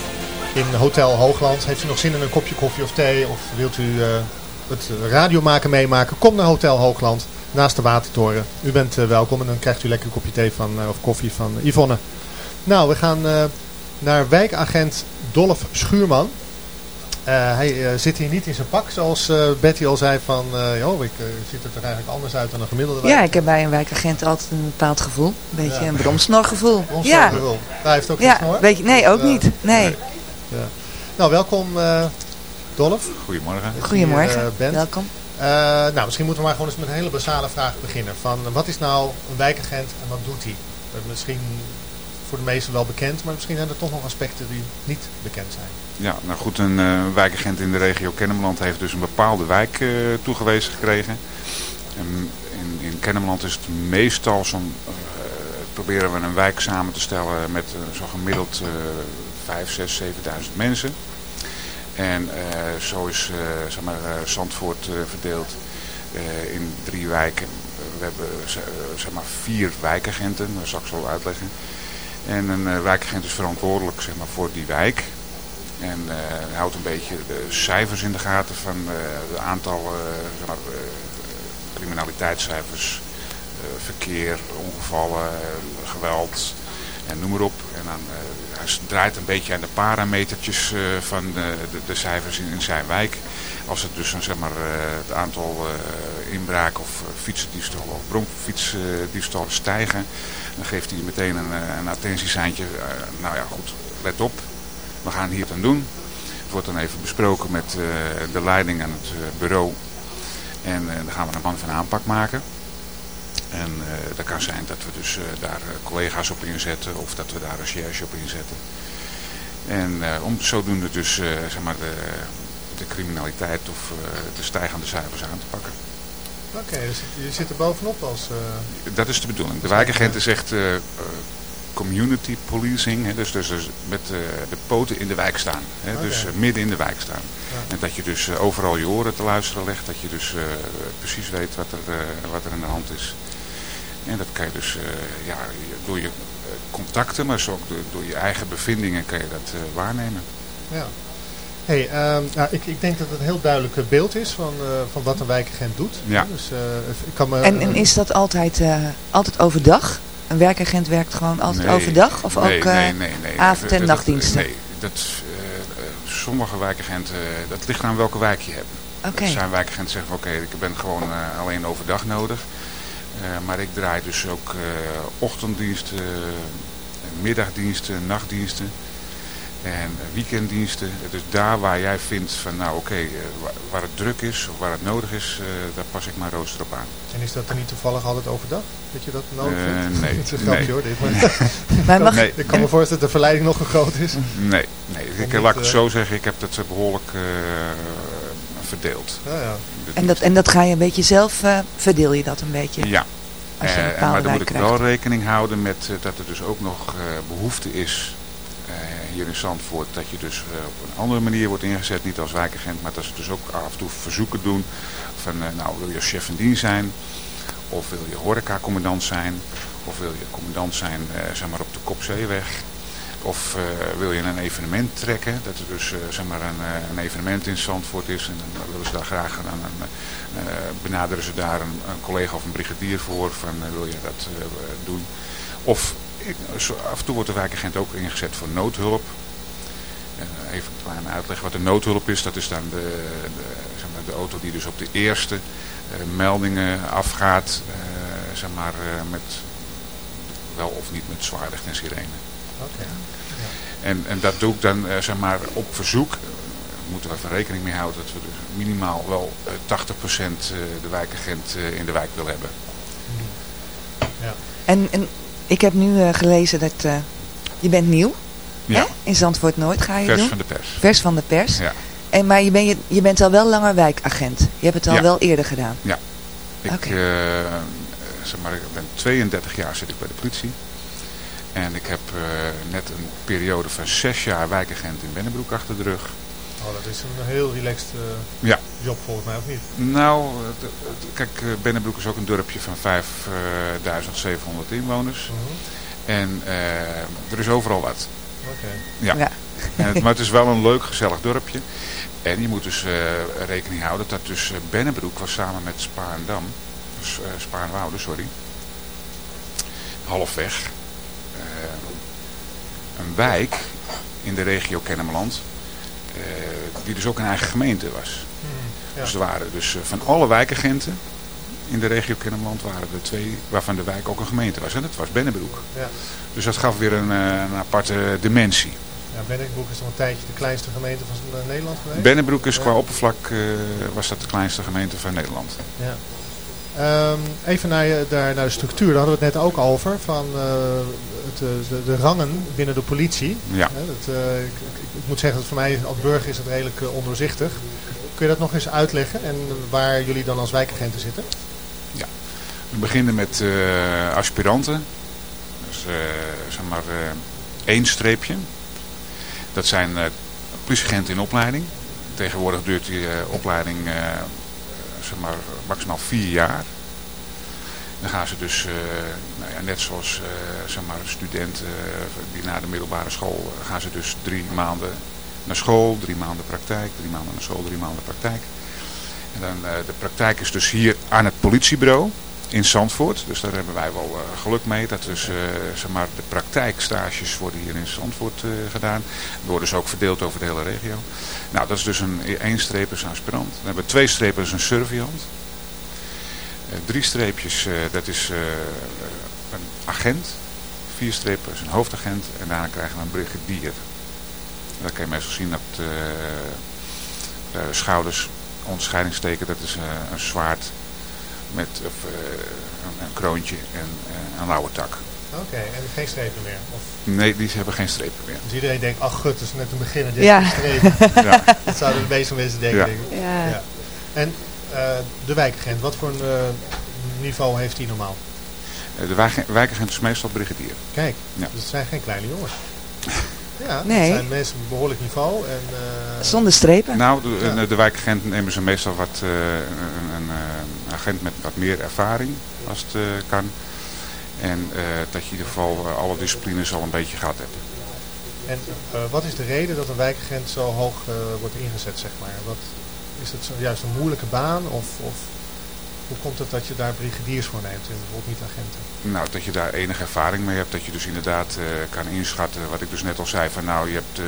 Speaker 7: in Hotel Hoogland. Heeft u nog zin in een kopje koffie of thee of wilt u uh, het radiomaken meemaken? Kom naar Hotel Hoogland naast de Watertoren. U bent uh, welkom en dan krijgt u lekker een kopje thee van, of koffie van Yvonne. Nou, we gaan naar wijkagent Dolf Schuurman. Uh, hij uh, zit hier niet in zijn pak, zoals uh, Betty al zei van, joh, ik ziet er toch eigenlijk anders uit dan een gemiddelde wijk.
Speaker 8: Ja, ik heb bij een wijkagent altijd een bepaald gevoel. Een beetje ja. een bromsnorgevoel.
Speaker 7: Bromsnorgevoel. Ja. Hij heeft ook
Speaker 8: ja,
Speaker 7: geen snor?
Speaker 8: Weet je, nee, ook niet. Nee. nee.
Speaker 7: Ja. Nou, welkom Dolf.
Speaker 11: Goedemorgen.
Speaker 8: Goedemorgen, welkom.
Speaker 7: nou, misschien moeten we maar gewoon eens met een hele basale vraag beginnen. Van, wat is nou een wijkagent en wat doet hij? misschien voor de meesten wel bekend, maar misschien zijn er toch nog aspecten die niet bekend zijn.
Speaker 11: Ja, nou goed, een uh, wijkagent in de regio Kennemerland heeft dus een bepaalde wijk uh, toegewezen gekregen. En in, in Kennemerland is het meestal zo'n, uh, proberen we een wijk samen te stellen met zo'n gemiddeld 5, 6, 7.000 mensen. En zo is zeg maar, Zandvoort verdeeld in drie wijken. We hebben zeg maar vier wijkagenten, dat zal ik zo uitleggen. En een wijkagent is verantwoordelijk zeg maar, voor die wijk. En uh, houdt een beetje de cijfers in de gaten van uh, het aantal uh, zeg criminaliteitscijfers, verkeer, ongevallen, geweld en noem maar op. En dan, hij draait een beetje aan de parametertjes van de, de, de, cijfers in, zijn wijk. Als het dus zeg maar, het aantal inbraken of fietsendiefstallen of bromfietsdiefstallen stijgen, dan geeft hij meteen een, een attentieseintje. nou ja, goed, let op, we gaan hier aan doen. Het wordt dan even besproken met uh, de leiding en het uh, bureau. En uh, dan gaan we een plan van aanpak maken. En dat kan zijn dat we dus daar collega's op inzetten of dat we daar recherche op inzetten. En om zodoende dus zeg maar de, de criminaliteit of de stijgende cijfers aan te pakken.
Speaker 7: Oké, okay, dus je zit er bovenop als...
Speaker 11: Dat is de bedoeling. De wijkagent is echt community policing. Hè, dus, dus, dus met uh, de poten in de wijk staan. Hè, okay. Dus midden in de wijk staan. Ja. En dat je dus overal je oren te luisteren legt. Dat je dus precies weet wat er, wat er aan de hand is. En dat kan je dus ja, door je contacten, maar ook door, door, je eigen bevindingen kan je dat waarnemen.
Speaker 7: Ja. Hey, um, nou, ik, ik denk dat het een heel duidelijk beeld is van, van wat een wijkagent doet.
Speaker 11: Ja.
Speaker 7: Dus, ik kan me,
Speaker 8: en, en is dat altijd, altijd overdag? Een werkagent werkt gewoon altijd
Speaker 11: nee,
Speaker 8: overdag? Of
Speaker 11: nee,
Speaker 8: ook
Speaker 11: nee, nee, nee,
Speaker 8: avond- en nachtdiensten?
Speaker 11: Nee, dat, uh, sommige wijkagenten, dat ligt aan welke wijk je hebt.
Speaker 8: Okay.
Speaker 11: Er zijn wijkagenten die zeggen, oké, okay, ik ben gewoon uh, alleen overdag nodig. Uh, maar ik draai dus ook ochtenddiensten, middagdiensten, nachtdiensten. En weekenddiensten, dus daar waar jij vindt van nou oké, okay, waar het druk is of waar het nodig is, uh, daar pas ik mijn rooster op aan.
Speaker 7: En is dat er niet toevallig altijd overdag? Dat je dat nodig
Speaker 11: uh,
Speaker 7: vindt?
Speaker 11: Nee.
Speaker 7: Het is een grapje
Speaker 11: nee.
Speaker 7: hoor dit. Maar, maar mag... nee. Ik kan me voorstellen dat de verleiding nog groot is.
Speaker 11: Nee, nee. ik, laat ik het zo zeggen, ik heb dat behoorlijk uh, verdeeld.
Speaker 7: Ja, ja.
Speaker 8: En, dat, en dat ga je een beetje zelf, verdeel je dat een beetje?
Speaker 11: Ja.
Speaker 8: Als je een
Speaker 11: maar dan moet ik
Speaker 8: krijgt.
Speaker 11: wel rekening houden met dat er dus ook nog behoefte is hier in Zandvoort dat je dus uh, op een andere manier wordt ingezet. Niet als wijkagent, maar dat ze dus ook af en toe verzoeken doen van uh, nou wil je chef van dienst zijn of wil je horeca-commandant zijn of wil je commandant zijn uh, zeg maar op de Kopzeeweg. Of wil je een evenement trekken, dat er dus zeg maar een, een, evenement in Zandvoort is en dan willen ze daar graag een benaderen ze daar een, een, collega of een brigadier voor van wil je dat doen. Of af en toe wordt de wijkagent ook ingezet voor noodhulp. Uh, even een kleine uitleg wat een noodhulp is. Dat is dan de, de, zeg maar, de auto die dus op de eerste uh, meldingen afgaat. Uh, zeg maar met, wel of niet met zwaarlicht en sirene.
Speaker 7: Okay. Ja.
Speaker 11: En, en dat doe ik dan zeg maar op verzoek. moeten we even rekening mee houden dat we dus minimaal wel 80% de wijkagent in de wijk wil hebben.
Speaker 7: Ja.
Speaker 8: En, en ik heb nu uh, gelezen dat uh, je bent nieuw.
Speaker 11: Ja.
Speaker 8: Hè? In Zandvoort Nooit ga je
Speaker 11: Vers
Speaker 8: doen.
Speaker 11: van de pers.
Speaker 8: Vers van de pers.
Speaker 11: Ja.
Speaker 8: En, maar je, ben, je, je bent al wel langer wijkagent. Je hebt het al
Speaker 11: ja.
Speaker 8: wel eerder gedaan.
Speaker 11: Ja. Ik,
Speaker 8: okay.
Speaker 11: uh, zeg maar, ik ben 32 jaar zit ik bij de politie. En ik heb net een periode van 6 jaar wijkagent in Bennebroek achter de rug.
Speaker 7: Oh, dat is een heel relaxed
Speaker 11: ja.
Speaker 7: job volgens mij, of niet?
Speaker 11: Nou, kijk, Bennebroek is ook een dorpje van 5700 inwoners.
Speaker 7: Uh -huh.
Speaker 11: En er is overal wat.
Speaker 7: Oké.
Speaker 11: Ja.
Speaker 8: Ja.
Speaker 11: En het, maar het is wel een leuk, gezellig dorpje. En je moet dus rekening houden dat dus Bennebroek was samen met Spaarndam, dus, uh, Spaarnwoude, sorry, halfweg, uh, een wijk in de regio Kennemerland, die dus ook een eigen gemeente was.
Speaker 7: Hmm,
Speaker 11: Dus er waren dus van alle wijkagenten in de regio Kennemerland waren er twee waarvan de wijk ook een gemeente was. En dat was Bennebroek.
Speaker 7: Ja.
Speaker 11: Dus dat gaf weer een, een aparte dimensie.
Speaker 7: Ja, Bennebroek is nog een tijdje de kleinste gemeente van Nederland geweest.
Speaker 11: Bennebroek is qua
Speaker 7: Ja.
Speaker 11: oppervlak uh, was dat de kleinste gemeente van Nederland.
Speaker 7: Ja. Um, even naar, daar, naar de structuur, daar hadden we het net ook over, van uh, het, de, de, rangen binnen de politie.
Speaker 11: Ja.
Speaker 7: Dat, uh, ik, ik, moet zeggen dat voor mij als burger is het redelijk ondoorzichtig. Kun je dat nog eens uitleggen en waar jullie dan als wijkagenten zitten?
Speaker 11: Ja, we beginnen met aspiranten. Dus zeg maar één streepje. Dat zijn politieagenten in opleiding. Tegenwoordig duurt die opleiding zeg maar, maximaal vier jaar. Dan gaan ze dus, nou ja, net zoals zeg maar, studenten die na de middelbare school, gaan ze dus drie maanden naar school, drie maanden praktijk, drie maanden naar school, drie maanden praktijk. En dan, de praktijk is dus hier aan het politiebureau in Zandvoort. Dus daar hebben wij wel geluk mee. Dat dus, zeg maar, de praktijkstages worden hier in Zandvoort gedaan. Die worden dus ook verdeeld over de hele regio. Nou, dat is dus een één streep is aspirant. Dan hebben we twee strepen een surveillant. Drie streepjes, dat is een agent. Vier strepen is een hoofdagent. En daarna krijgen we een brigadier. Dat kan je meestal zien dat de schouders onderscheidingsteken. Dat is een zwaard met of, uh, een, een, kroontje en uh, een lauwe tak.
Speaker 7: Oké, okay, en geen strepen meer? Of?
Speaker 11: Nee, die hebben geen strepen meer.
Speaker 7: Dus iedereen denkt, ach gut, het is net een beginner, dit
Speaker 8: ja.
Speaker 7: strepen. ja. Dat zouden de meeste mensen denken.
Speaker 11: Ja.
Speaker 7: Denk ik.
Speaker 8: Ja.
Speaker 7: ja. En de wijkagent, wat voor een niveau heeft die normaal?
Speaker 11: de wijk, wijkagent is meestal brigadier.
Speaker 7: Kijk,
Speaker 11: ja.
Speaker 7: het zijn geen kleine jongens. Ja,
Speaker 8: nee.
Speaker 7: het zijn mensen met behoorlijk niveau. En, uh...
Speaker 8: Zonder strepen?
Speaker 11: Nou, de, ja. de wijkagent nemen ze meestal wat, uh, een, een, een, agent met wat meer ervaring, als het uh, kan. En dat je in ieder geval alle disciplines al een beetje gehad hebt.
Speaker 7: En wat is de reden dat een wijkagent zo hoog wordt ingezet, zeg maar? Wat, is het zo, juist een moeilijke baan of... of hoe komt het dat je daar brigadiers voor neemt en bijvoorbeeld niet agenten?
Speaker 11: Nou, dat je daar enige ervaring mee hebt. Dat je dus inderdaad uh, kan inschatten, wat ik dus net al zei, van nou, je hebt, uh,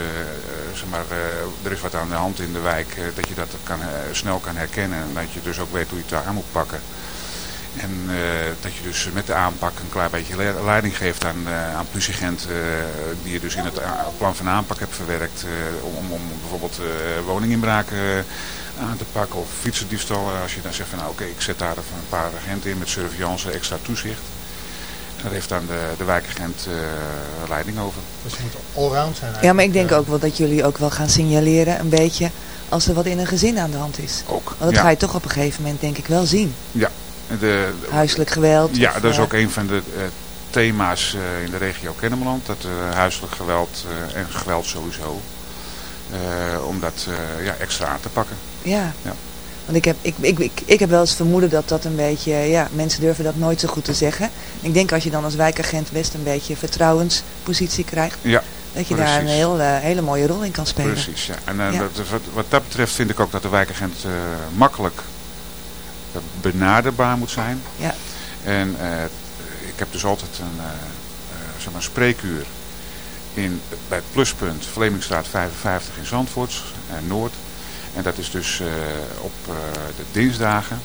Speaker 11: zeg maar, uh, er is wat aan de hand in de wijk. dat je dat kan, snel kan herkennen en dat je dus ook weet hoe je het aan moet pakken. En dat je dus met de aanpak een klein beetje leiding geeft aan, aan politieagenten die je dus in het plan van aanpak hebt verwerkt. om, om bijvoorbeeld woninginbraken aan te pakken of fietsendiefstal. Als je dan zegt van nou oké, okay, ik zet daar een paar agenten in met surveillance, extra toezicht. Daar heeft dan de, de wijkagent uh, leiding over.
Speaker 7: Dus je moet allround zijn
Speaker 8: Ja, maar ik denk ook wel dat jullie ook wel gaan signaleren een beetje als er wat in een gezin aan de hand is.
Speaker 11: Ook.
Speaker 8: Want dat
Speaker 11: ja.
Speaker 8: ga je toch op een gegeven moment denk ik wel zien.
Speaker 11: Ja. De, de,
Speaker 8: Huiselijk geweld.
Speaker 11: Ja,
Speaker 8: of,
Speaker 11: dat is
Speaker 8: uh,
Speaker 11: ook een van de uh, thema's uh, in de regio Kennemerland. Dat huiselijk geweld en geweld sowieso. om dat ja, extra aan te pakken.
Speaker 8: Ja.
Speaker 11: ja.
Speaker 8: Want ik heb, ik, ik, ik, ik heb wel eens vermoeden dat dat een beetje, ja, mensen durven dat nooit zo goed te zeggen. Ik denk als je dan als wijkagent best een beetje vertrouwenspositie krijgt,
Speaker 11: ja,
Speaker 8: dat je
Speaker 11: precies.
Speaker 8: daar een heel, uh, hele mooie rol in kan spelen.
Speaker 11: Precies, ja. En uh, ja. Dat, wat, wat, dat betreft vind ik ook dat de wijkagent uh, makkelijk benaderbaar moet zijn.
Speaker 8: Ja.
Speaker 11: En ik heb dus altijd een, zeg maar spreekuur in, bij het pluspunt Vlemingstraat 55 in Zandvoort, Noord. En dat is dus uh, op uh, de dinsdagen.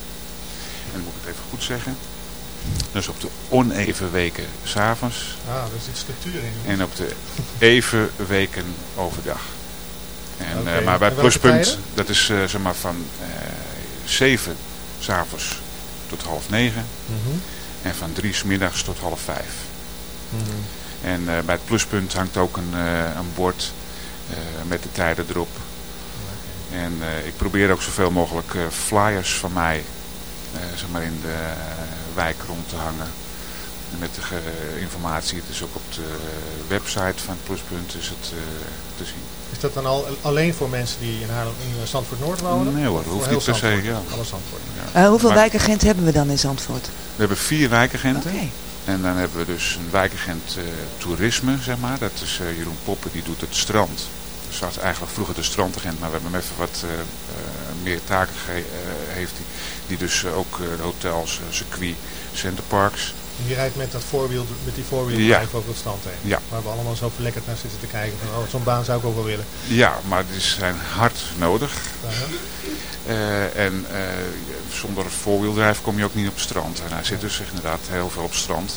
Speaker 11: En dan moet ik het even goed zeggen. Dus op de oneven weken s'avonds.
Speaker 7: Ah, daar zit structuur in.
Speaker 11: En op de even weken overdag. En,
Speaker 7: okay.
Speaker 11: uh, maar bij pluspunt, dat is zeg maar van 7 s'avonds tot half 9.
Speaker 7: Mm -hmm.
Speaker 11: En van 3 s middags tot half 5.
Speaker 7: Mm -hmm.
Speaker 11: En bij het pluspunt hangt ook een, een bord met de tijden erop. En uh, ik probeer ook zoveel mogelijk uh, flyers van mij uh, zeg maar in de wijk rond te hangen. Met de informatie. Het is ook op de website van Pluspunt is het te zien.
Speaker 7: Is dat dan al alleen voor mensen die in, Haarlem, in Zandvoort Noord wonen?
Speaker 11: Nee hoor, dat hoeft niet per se. Ja.
Speaker 7: Alle Zandvoort.
Speaker 8: Ja. hoeveel maar, wijkagenten hebben we dan in Zandvoort?
Speaker 11: We hebben vier wijkagenten.
Speaker 8: Okay.
Speaker 11: En dan hebben we dus een wijkagent uh, toerisme, zeg maar. Dat is uh, Jeroen Poppen, die doet het strand. Was eigenlijk vroeger de strandagent, maar we hebben hem even wat uh, meer taken heeft. Die, die dus ook de hotels, circuit, centerparks.
Speaker 7: Die rijdt met, dat voorwiel, met die voorwieldrijf ja. over het strand heen.
Speaker 11: Ja.
Speaker 7: Waar we allemaal zo verlekkerd naar zitten te kijken. Van, oh, zo'n baan zou ik ook wel willen.
Speaker 11: Ja, maar die zijn hard nodig. Uh, en zonder voorwieldrijf kom je ook niet op het strand. En hij zit dus inderdaad heel veel op het strand.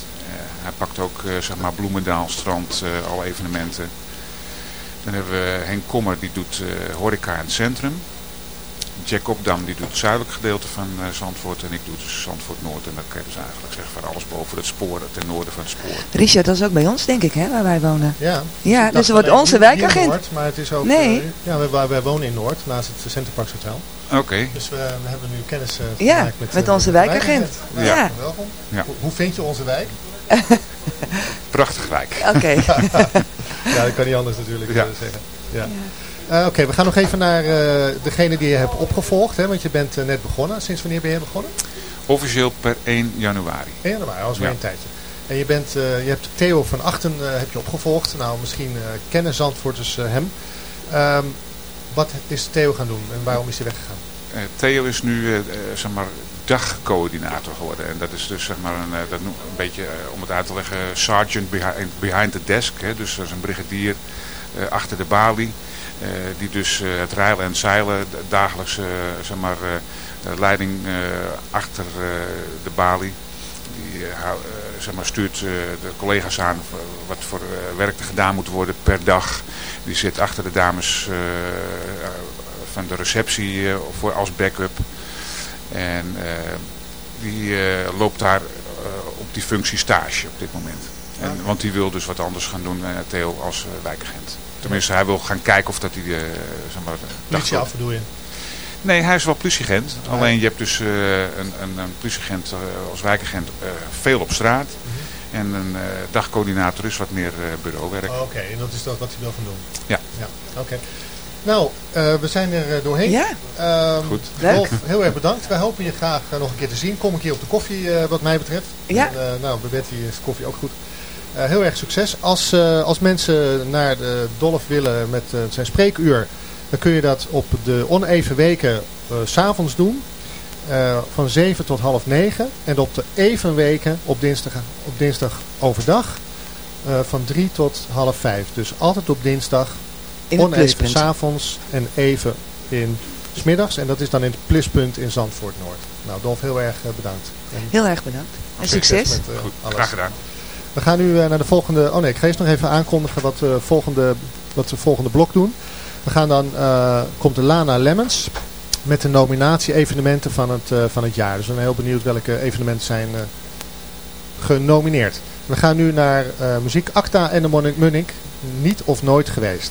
Speaker 11: Hij pakt ook zeg maar Bloemendaal strand, alle evenementen. Dan hebben we Henk Kommer, die doet horeca in het centrum. Jack Opdam die doet het zuidelijk gedeelte van uh, Zandvoort en ik doe dus Zandvoort Noord. En dat kan je dus eigenlijk zeggen van alles boven het spoor, ten noorden van het spoor.
Speaker 8: Richard, dat is ook bij ons denk ik hè, waar wij wonen.
Speaker 7: Ja,
Speaker 8: ja dus wordt onze wijkagent.
Speaker 7: Noord, maar het is ook,
Speaker 8: nee.
Speaker 7: Uh, ja, wij, wij, wonen in Noord, naast het Centerparks Hotel.
Speaker 11: Oké. Okay.
Speaker 7: Dus we, we, hebben nu kennis uh,
Speaker 8: ja, met,
Speaker 7: met,
Speaker 8: onze wijkagent.
Speaker 7: Ja. ja. Welkom.
Speaker 11: Ja.
Speaker 7: Hoe, hoe vind je onze wijk?
Speaker 11: Prachtig wijk.
Speaker 8: Oké. Okay.
Speaker 7: ja, dat kan niet anders natuurlijk ja. zeggen. Ja. Uh, Oké, okay, we gaan nog even naar uh, degene die je hebt opgevolgd. Hè, want je bent uh, net begonnen. Sinds wanneer ben je begonnen?
Speaker 11: Officieel per 1 januari.
Speaker 7: 1 januari, al ja. een tijdje. En je, bent, je hebt Theo van Achten heb je opgevolgd. Nou, misschien kennen Zandvoorters hem. Um, wat is Theo gaan doen en waarom is hij weggegaan?
Speaker 11: Theo is nu zeg maar dagcoördinator geworden. En dat is dus zeg maar een, dat noem, een beetje, om het uit te leggen, sergeant behind, the desk. Hè, dus dat is een brigadier achter de balie. Die dus het rijlen en zeilen dagelijks zeg maar, leiding achter de balie. Die zeg maar, stuurt de collega's aan wat voor werk er gedaan moet worden per dag. Die zit achter de dames van de receptie voor, als backup. En die loopt daar op die functie stage op dit moment. En, want die wil dus wat anders gaan doen, Theo, als wijkagent. Tenminste, hij wil gaan kijken of dat hij... Uh, zeg maar,
Speaker 7: Politie af bedoel je?
Speaker 11: Nee, hij is wel politieagent. Nee. Alleen je hebt dus uh, een, een, een politieagent uh, als wijkagent veel op straat. Mm -hmm. En een dagcoördinator is wat meer bureauwerk.
Speaker 7: Oh, Oké, okay. en dat is dat wat hij wil gaan doen?
Speaker 11: Ja.
Speaker 7: ja. Oké. Okay. Nou, we zijn er doorheen.
Speaker 8: Ja.
Speaker 7: Um,
Speaker 11: Goed.
Speaker 7: Wolf, heel erg bedankt. Wij hopen je graag nog een keer te zien. Kom een keer op de koffie wat mij betreft.
Speaker 8: Ja.
Speaker 7: En, nou, bij Betty is koffie ook goed. Uh, heel erg succes. Als, uh, als mensen naar de Dolf willen met uh, zijn spreekuur, dan kun je dat op de oneven weken s'avonds doen. van 7 tot half 9. En op de even weken op dinsdag, op dinsdag overdag van 3 tot half 5. Dus altijd op dinsdag.
Speaker 8: In
Speaker 7: oneven s'avonds en even in smiddags. En dat is dan in het pluspunt in Zandvoort Noord. Nou Dolf, heel erg bedankt.
Speaker 8: En heel erg bedankt. En succes.
Speaker 11: Met, Goed, alles. graag gedaan.
Speaker 7: We gaan nu naar de volgende... Oh nee, ik ga eerst nog even aankondigen wat, uh, volgende, wat we volgende blok doen. We gaan dan... Uh, komt de Lana Lemmens met de nominatie evenementen van het, uh, van het jaar. Dus we zijn heel benieuwd welke evenementen zijn genomineerd. We gaan nu naar muziek Acta en de Munnik. Niet of nooit geweest.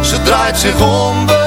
Speaker 3: Ze draait zich om,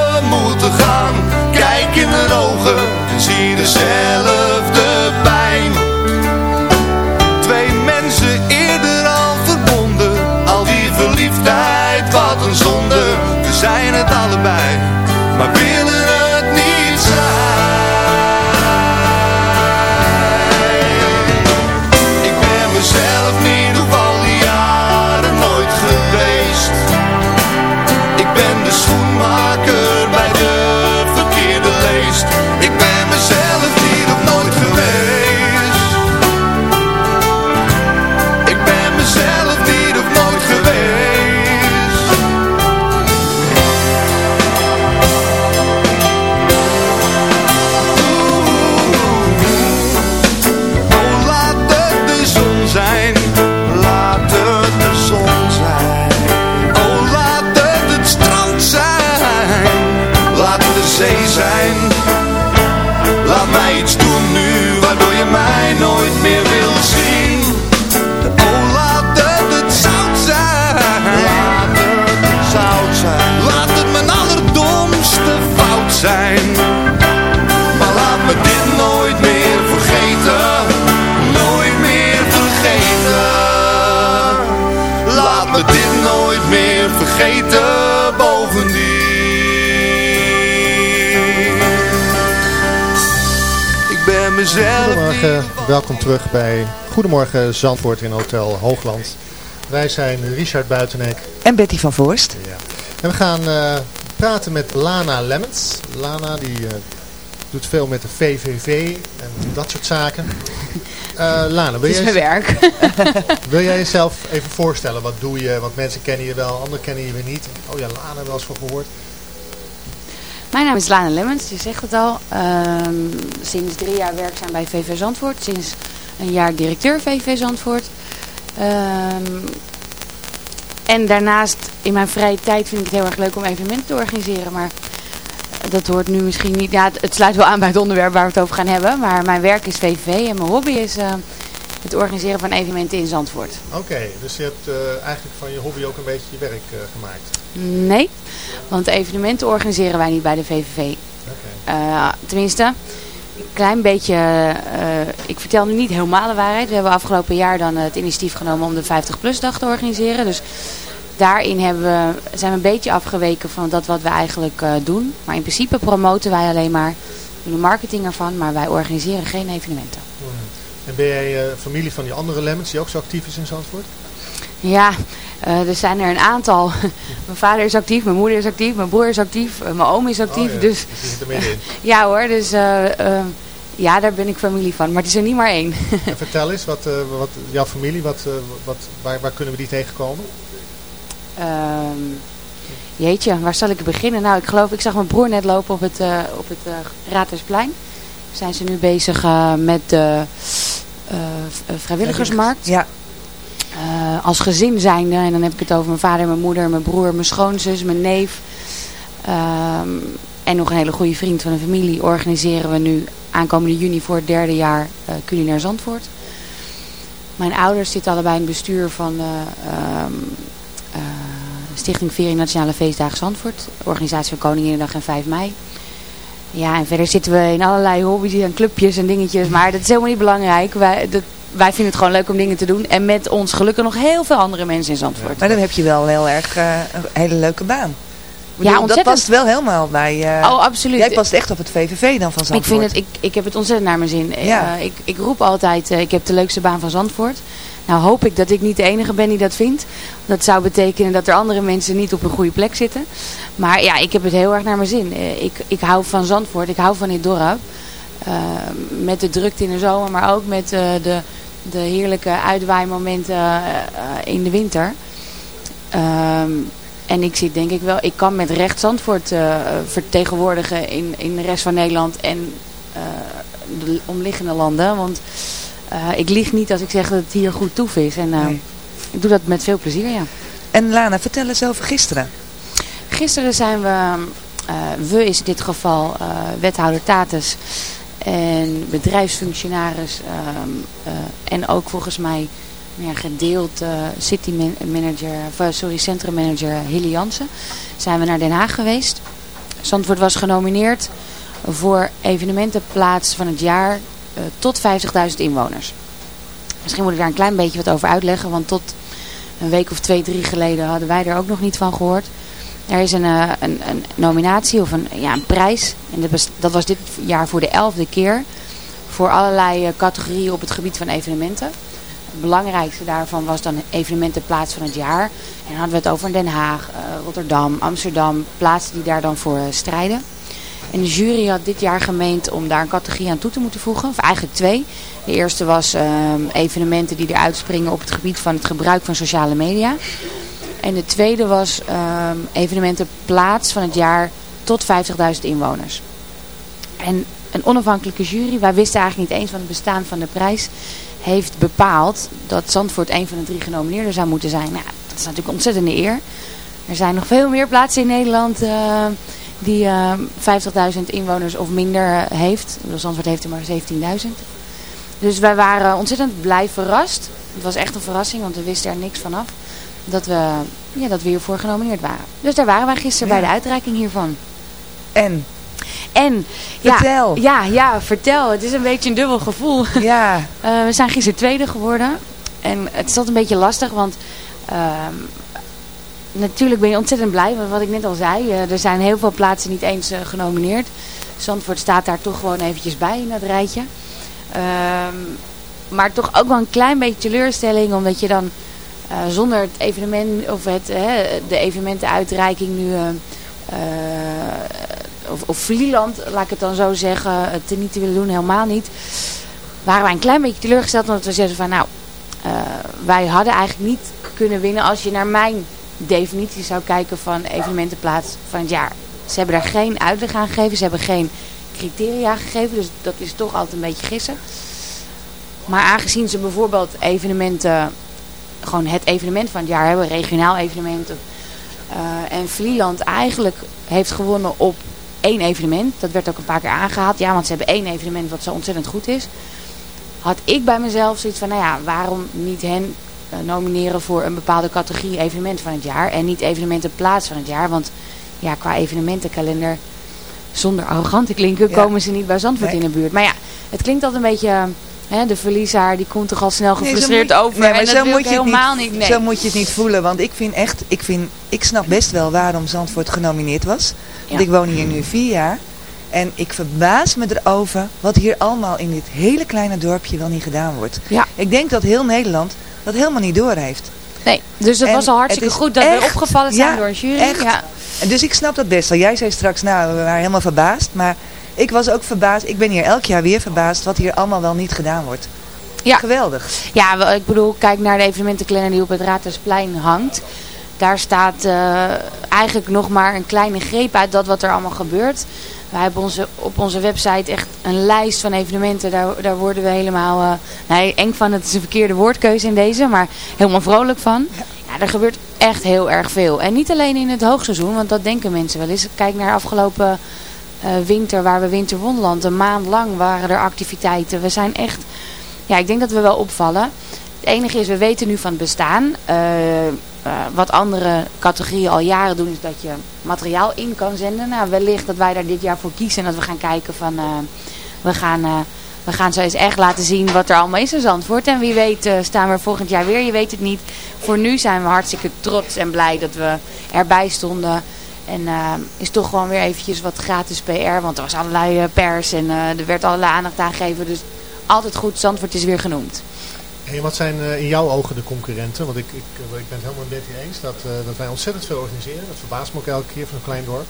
Speaker 3: vergeten. Bovendien. Ik ben mezelf.
Speaker 7: Goedemorgen, welkom terug bij Goedemorgen Zandvoort in Hotel Hoogland. Wij zijn Richard Buitenek.
Speaker 8: En Betty van Voorst.
Speaker 7: Ja. En we gaan eh, praten met Lana Lemmens. Lana die eh, doet veel met de VVV en dat soort zaken. Eh, Lana, wil jij,
Speaker 12: mijn werk.
Speaker 7: wil jij jezelf even voorstellen? Wat doe je? Want mensen kennen je wel, anderen kennen je weer niet. Oh ja, Lana wel eens van gehoord.
Speaker 12: Mijn naam is Lana Lemmens, je zegt het al. Ehm, sinds drie jaar werkzaam bij VV Zandvoort. Sinds een jaar directeur VV Zandvoort. Ehm, en daarnaast in mijn vrije tijd vind ik het heel erg leuk om evenementen te organiseren. Maar dat hoort nu misschien niet... Ja, het, sluit wel aan bij het onderwerp waar we het over gaan hebben. Maar mijn werk is VVV en mijn hobby is eh, het organiseren van evenementen in Zandvoort.
Speaker 7: Oké, dus je hebt eh, eigenlijk van je hobby ook een beetje je werk eh, gemaakt.
Speaker 12: Nee, want evenementen organiseren wij niet bij de VVV. Eh, tenminste, een klein beetje, ik vertel nu niet helemaal de waarheid. We hebben afgelopen jaar dan het initiatief genomen om de 50PLUS dag te organiseren. Dus daarin hebben we, zijn we een beetje afgeweken van dat wat we eigenlijk eh, doen. Maar in principe promoten wij alleen maar, doen marketing ervan, maar wij organiseren geen evenementen.
Speaker 7: En ben jij eh, familie van die andere Lemmens die ook zo actief is in Zandvoort?
Speaker 12: Ja, eh, er zijn er een aantal. mijn vader is actief, mijn moeder is actief, mijn broer is actief, mijn oom is actief.
Speaker 7: Oh ja,
Speaker 12: dus,
Speaker 7: dus je zit er middenin.
Speaker 12: ja hoor, dus eh, eh, ja, daar ben ik familie van. Maar het is er niet maar één.
Speaker 7: En vertel eens, wat, wat, jouw familie, wat, wat, waar, waar kunnen we die tegenkomen?
Speaker 12: Ehm, jeetje, waar zal ik beginnen? Nou, ik geloof, ik zag mijn broer net lopen op het, eh op het Raadhuisplein. Zijn ze nu bezig eh, met de vrijwilligersmarkt.
Speaker 8: Ja.
Speaker 12: Als gezin zijnde, en dan heb ik het over mijn vader, mijn moeder, mijn broer, mijn schoonzus, mijn neef. ehm, en nog een hele goede vriend van de familie organiseren we nu aankomende juni voor het derde jaar Culinair Zandvoort. Mijn ouders zitten allebei in het bestuur van eh, ehm, eh, Stichting Vering Nationale Feestdagen Zandvoort. Organisatie van Koninginnedag en 5 mei. Ja, en verder zitten we in allerlei hobby's en clubjes en dingetjes. Maar dat is helemaal niet belangrijk. Wij, dat, wij vinden het gewoon leuk om dingen te doen. En met ons gelukkig nog heel veel andere mensen in Zandvoort.
Speaker 8: Maar dan heb je wel heel erg eh, een hele leuke baan. Ik bedoel, dat past wel helemaal bij... eh,
Speaker 12: Oh, absoluut.
Speaker 8: Jij past echt op het VVV dan van
Speaker 12: Ik,
Speaker 8: Zandvoort.
Speaker 12: vind het, ik, ik heb het ontzettend naar mijn zin.
Speaker 8: Ja.
Speaker 12: Eh, ik, ik roep altijd, ik heb de leukste baan van Zandvoort. Nou hoop ik dat ik niet de enige ben die dat vindt. Dat zou betekenen dat er andere mensen niet op een goede plek zitten. Maar ja, ik heb het heel erg naar mijn zin. Eh, ik, ik hou van Zandvoort, ik hou van dit dorp. Eh, met de drukte in de zomer, maar ook met eh, de, de heerlijke uitwaaimomenten eh, in de winter. Ehm, en ik zit denk ik wel, ik kan met recht Zandvoort vertegenwoordigen in, in de rest van Nederland en de omliggende landen. Want eh, ik lieg niet als ik zeg dat het hier goed toef is. En eh, ik doe dat met veel plezier, ja.
Speaker 8: En Lana, vertel eens over gisteren.
Speaker 12: Gisteren zijn we, eh, we is in dit geval wethouder Tatus en bedrijfsfunctionaris ehm, eh, en ook volgens mij ja, gedeeld city man- manager, of, sorry, centrum manager Hilly Jansen, zijn we naar Den Haag geweest. Zandvoort was genomineerd voor evenementenplaats van het jaar tot 50.000 inwoners. Misschien moet ik daar een klein beetje wat over uitleggen, want tot een week of twee, drie geleden hadden wij er ook nog niet van gehoord. Er is een, eh, een, een nominatie of een, ja, een prijs. En dat was, dit jaar voor de elfde keer. Voor allerlei eh, categorieën op het gebied van evenementen. Het belangrijkste daarvan was dan evenementenplaats van het jaar. En dan hadden we het over Den Haag, eh, Rotterdam, Amsterdam. Plaatsen die daar dan voor eh, strijden. En de jury had dit jaar gemeend om daar een categorie aan toe te moeten voegen. Of eigenlijk twee. De eerste was ehm, evenementen die eruit springen op het gebied van het gebruik van sociale media. En de tweede was ehm, evenementen plaats van het jaar tot 50.000 inwoners. En een onafhankelijke jury, wij wisten eigenlijk niet eens van het bestaan van de prijs, heeft bepaald dat Zandvoort een van de drie genomineerden zou moeten zijn. Nou, dat is natuurlijk ontzettende eer. Er zijn nog veel meer plaatsen in Nederland eh, die eh, 50.000 inwoners of minder eh, heeft. Zandvoort heeft er maar 17.000. Dus wij waren ontzettend blij verrast. Het was echt een verrassing, want we wisten er niks vanaf. Dat we, ja, dat we hiervoor genomineerd waren. Dus daar waren wij gisteren
Speaker 8: Ja.
Speaker 12: bij de uitreiking hiervan.
Speaker 8: En?
Speaker 12: En, ja,
Speaker 8: Vertel.
Speaker 12: Ja, ja, vertel. Het is een beetje een dubbel gevoel.
Speaker 8: Ja.
Speaker 12: Eh, we zijn gisteren tweede geworden. En het is altijd een beetje lastig, want ehm, natuurlijk ben je ontzettend blij. Want wat ik net al zei, eh, er zijn heel veel plaatsen niet eens eh, genomineerd. Zandvoort staat daar toch gewoon eventjes bij in dat rijtje. Ehm, maar toch ook wel een klein beetje teleurstelling, omdat je dan eh, zonder het evenement, of het, de evenementenuitreiking nu... of, of Vlieland, laat ik het dan zo zeggen, het niet te willen doen, helemaal niet. Waren wij een klein beetje teleurgesteld, omdat we zeggen van nou, wij hadden eigenlijk niet kunnen winnen als je naar mijn definitie zou kijken van evenementenplaats van het jaar. Ze hebben daar geen uitleg aan gegeven, ze hebben geen criteria gegeven, dus dat is toch altijd een beetje gissen. Maar aangezien ze bijvoorbeeld evenementen, gewoon het evenement van het jaar hebben, regionaal evenementen, eh, en Vlieland eigenlijk heeft gewonnen op één evenement. Dat werd ook een paar keer aangehaald. Ja, want ze hebben één evenement wat zo ontzettend goed is. Had ik bij mezelf zoiets van, nou ja, waarom niet hen nomineren voor een bepaalde categorie evenement van het jaar. En niet evenementenplaats van het jaar. Want ja, qua evenementenkalender, zonder arrogant te klinken,
Speaker 8: Ja.
Speaker 12: komen ze niet bij Zandvoort
Speaker 8: Nee.
Speaker 12: in de buurt. Maar ja, het klinkt altijd een beetje... Hè, de verliezer die komt toch al snel gefrustreerd over.
Speaker 8: Nee, maar
Speaker 12: en dat
Speaker 8: zo moet je
Speaker 12: niet. nee.
Speaker 8: Zo moet je het niet voelen. Want ik vind echt, ik, vind, ik snap best wel waarom Zandvoort genomineerd was. Want
Speaker 12: Ja.
Speaker 8: ik woon hier nu vier jaar. En ik verbaas me erover wat hier allemaal in dit hele kleine dorpje wel niet gedaan wordt.
Speaker 12: Ja.
Speaker 8: Ik denk dat heel Nederland dat helemaal niet doorheeft.
Speaker 12: Nee, dus het
Speaker 8: En
Speaker 12: was al hartstikke goed dat we opgevallen zijn
Speaker 8: ja,
Speaker 12: door een jury.
Speaker 8: echt.
Speaker 12: Ja.
Speaker 8: Dus ik snap dat best wel. Jij zei straks, nou, we waren helemaal verbaasd. Maar ik was ook verbaasd. Ik ben hier elk jaar weer verbaasd wat hier allemaal wel niet gedaan wordt.
Speaker 12: Ja.
Speaker 8: Geweldig.
Speaker 12: Ja, ik bedoel, kijk naar de evenementenkalender die op het Raadhuisplein hangt. Daar staat eh, eigenlijk nog maar een kleine greep uit dat wat er allemaal gebeurt. Wij hebben onze, op onze website echt een lijst van evenementen. Daar, daar worden we helemaal, eh nee, eng van, het is een verkeerde woordkeuze in deze, maar helemaal vrolijk van. Ja, er gebeurt echt heel erg veel. En niet alleen in het hoogseizoen, want dat denken mensen wel eens. Kijk naar afgelopen eh, winter, waar we Winterwonderland, een maand lang waren er activiteiten. We zijn echt, ja, ik denk dat we wel opvallen. Het enige is, we weten nu van het bestaan. Eh, eh, wat andere categorieën al jaren doen, is dat je materiaal in kan zenden. Nou, wellicht dat wij daar dit jaar voor kiezen en dat we gaan kijken van, eh, we gaan... we gaan zo eens echt laten zien wat er allemaal is in Zandvoort. En wie weet staan we volgend jaar weer. Je weet het niet. Voor nu zijn we hartstikke trots en blij dat we erbij stonden. En is toch gewoon weer eventjes wat gratis PR. Want er was allerlei pers en er werd allerlei aandacht aan gegeven. Dus altijd goed. Zandvoort is weer genoemd.
Speaker 7: Hey, wat zijn eh, in jouw ogen de concurrenten? Want ik, ik, eh, ik ben het helemaal met je eens dat, eh, dat wij ontzettend veel organiseren. Dat verbaast me ook elke keer van een klein dorp.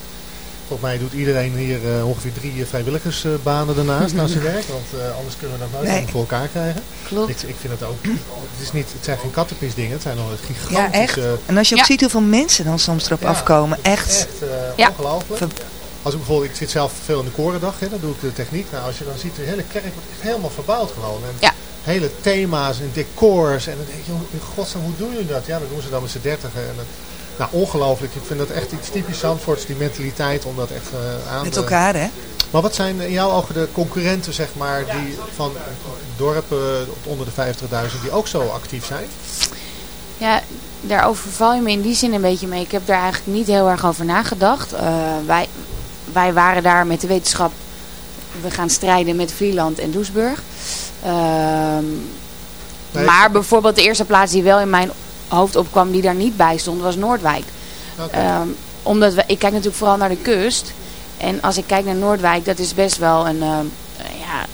Speaker 7: Volgens mij doet iedereen hier eh, ongeveer drie vrijwilligersbanen daarnaast aan zijn werk. Want eh, anders kunnen we dat nooit
Speaker 8: Nee.
Speaker 7: voor elkaar krijgen.
Speaker 12: Klopt.
Speaker 7: Ik, ik vind het ook. Het, is niet, het zijn geen kattenpisdingen, het zijn nog
Speaker 8: Ja,
Speaker 7: gigantische...
Speaker 8: echt. En als je ook
Speaker 12: Ja.
Speaker 8: ziet hoeveel mensen dan soms erop
Speaker 7: Ja,
Speaker 8: afkomen. Echt.
Speaker 7: Echt
Speaker 12: Ja.
Speaker 7: ongelooflijk.
Speaker 8: Ver-
Speaker 7: Als ik bijvoorbeeld, ik zit zelf veel in de korendag, hè, dan doe ik de techniek. Nou, als je dan ziet, de hele kerk wordt echt helemaal verbouwd gewoon. En
Speaker 12: Ja.
Speaker 7: Hele thema's en decors. En dan denk je, in godsnaam, hoe doen jullie dat? Ja, dat doen ze dan met z'n dertigen. En, dat- nou, ongelooflijk. Ik vind dat echt iets typisch Zandvoorts, die mentaliteit om dat echt eh, aan
Speaker 8: Met
Speaker 7: te...
Speaker 8: elkaar, hè?
Speaker 7: Maar wat zijn in jouw ogen de concurrenten, zeg maar, die van dorpen onder de 50.000 die ook zo actief zijn?
Speaker 12: Ja, daar overval je me in die zin een beetje mee. Ik heb daar eigenlijk niet heel erg over nagedacht. Uh, wij, wij waren daar met de wetenschap, we gaan strijden met Vlieland en Doesburg. Nee, maar bijvoorbeeld de eerste plaats die wel in mijn hoofd opkwam, die daar niet bij stond, was Noordwijk. Okay. Uh, omdat we, ik kijk natuurlijk vooral naar de kust. En als ik kijk naar Noordwijk, dat is best wel een, uh, ja,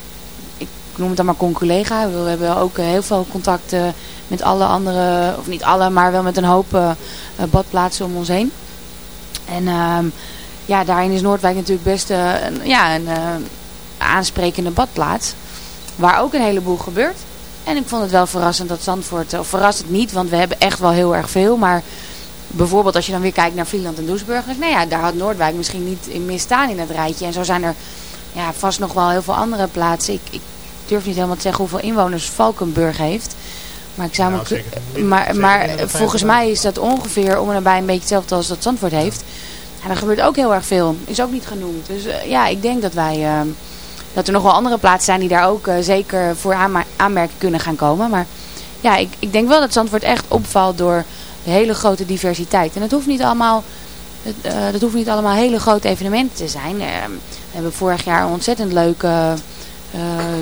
Speaker 12: ik noem het dan maar con-collega. We hebben ook heel veel contacten met alle andere, of niet alle, maar wel met een hoop uh, badplaatsen om ons heen. En ja, daarin is Noordwijk natuurlijk best uh, een, ja, een aansprekende badplaats. Waar ook een heleboel gebeurt. En ik vond het wel verrassend dat Zandvoort, of verrassend niet, want we hebben echt wel heel erg veel. Maar bijvoorbeeld als je dan weer kijkt naar Vlieland en Doesburg. Nou ja, daar had Noordwijk misschien niet in meer staan in het rijtje. En zo zijn er ja, vast nog wel heel veel andere plaatsen. Ik, ik durf niet helemaal te zeggen hoeveel inwoners Valkenburg heeft. Maar, ik zou
Speaker 7: Nou,
Speaker 12: me,
Speaker 7: niet.
Speaker 12: maar, maar volgens
Speaker 7: 50.000.
Speaker 12: mij is dat ongeveer om en nabij een beetje hetzelfde als dat Zandvoort heeft. En er gebeurt ook heel erg veel. Is ook niet genoemd. Dus eh, ja, ik denk dat wij... eh, dat er nog wel andere plaatsen zijn die daar ook eh, zeker voor aanmerking kunnen gaan komen. Maar ja, ik, ik denk wel dat Zandvoort echt opvalt door de hele grote diversiteit. En het hoeft niet allemaal... Eh, dat hoeft niet allemaal hele grote evenementen te zijn. Eh, we hebben vorig jaar een ontzettend leuke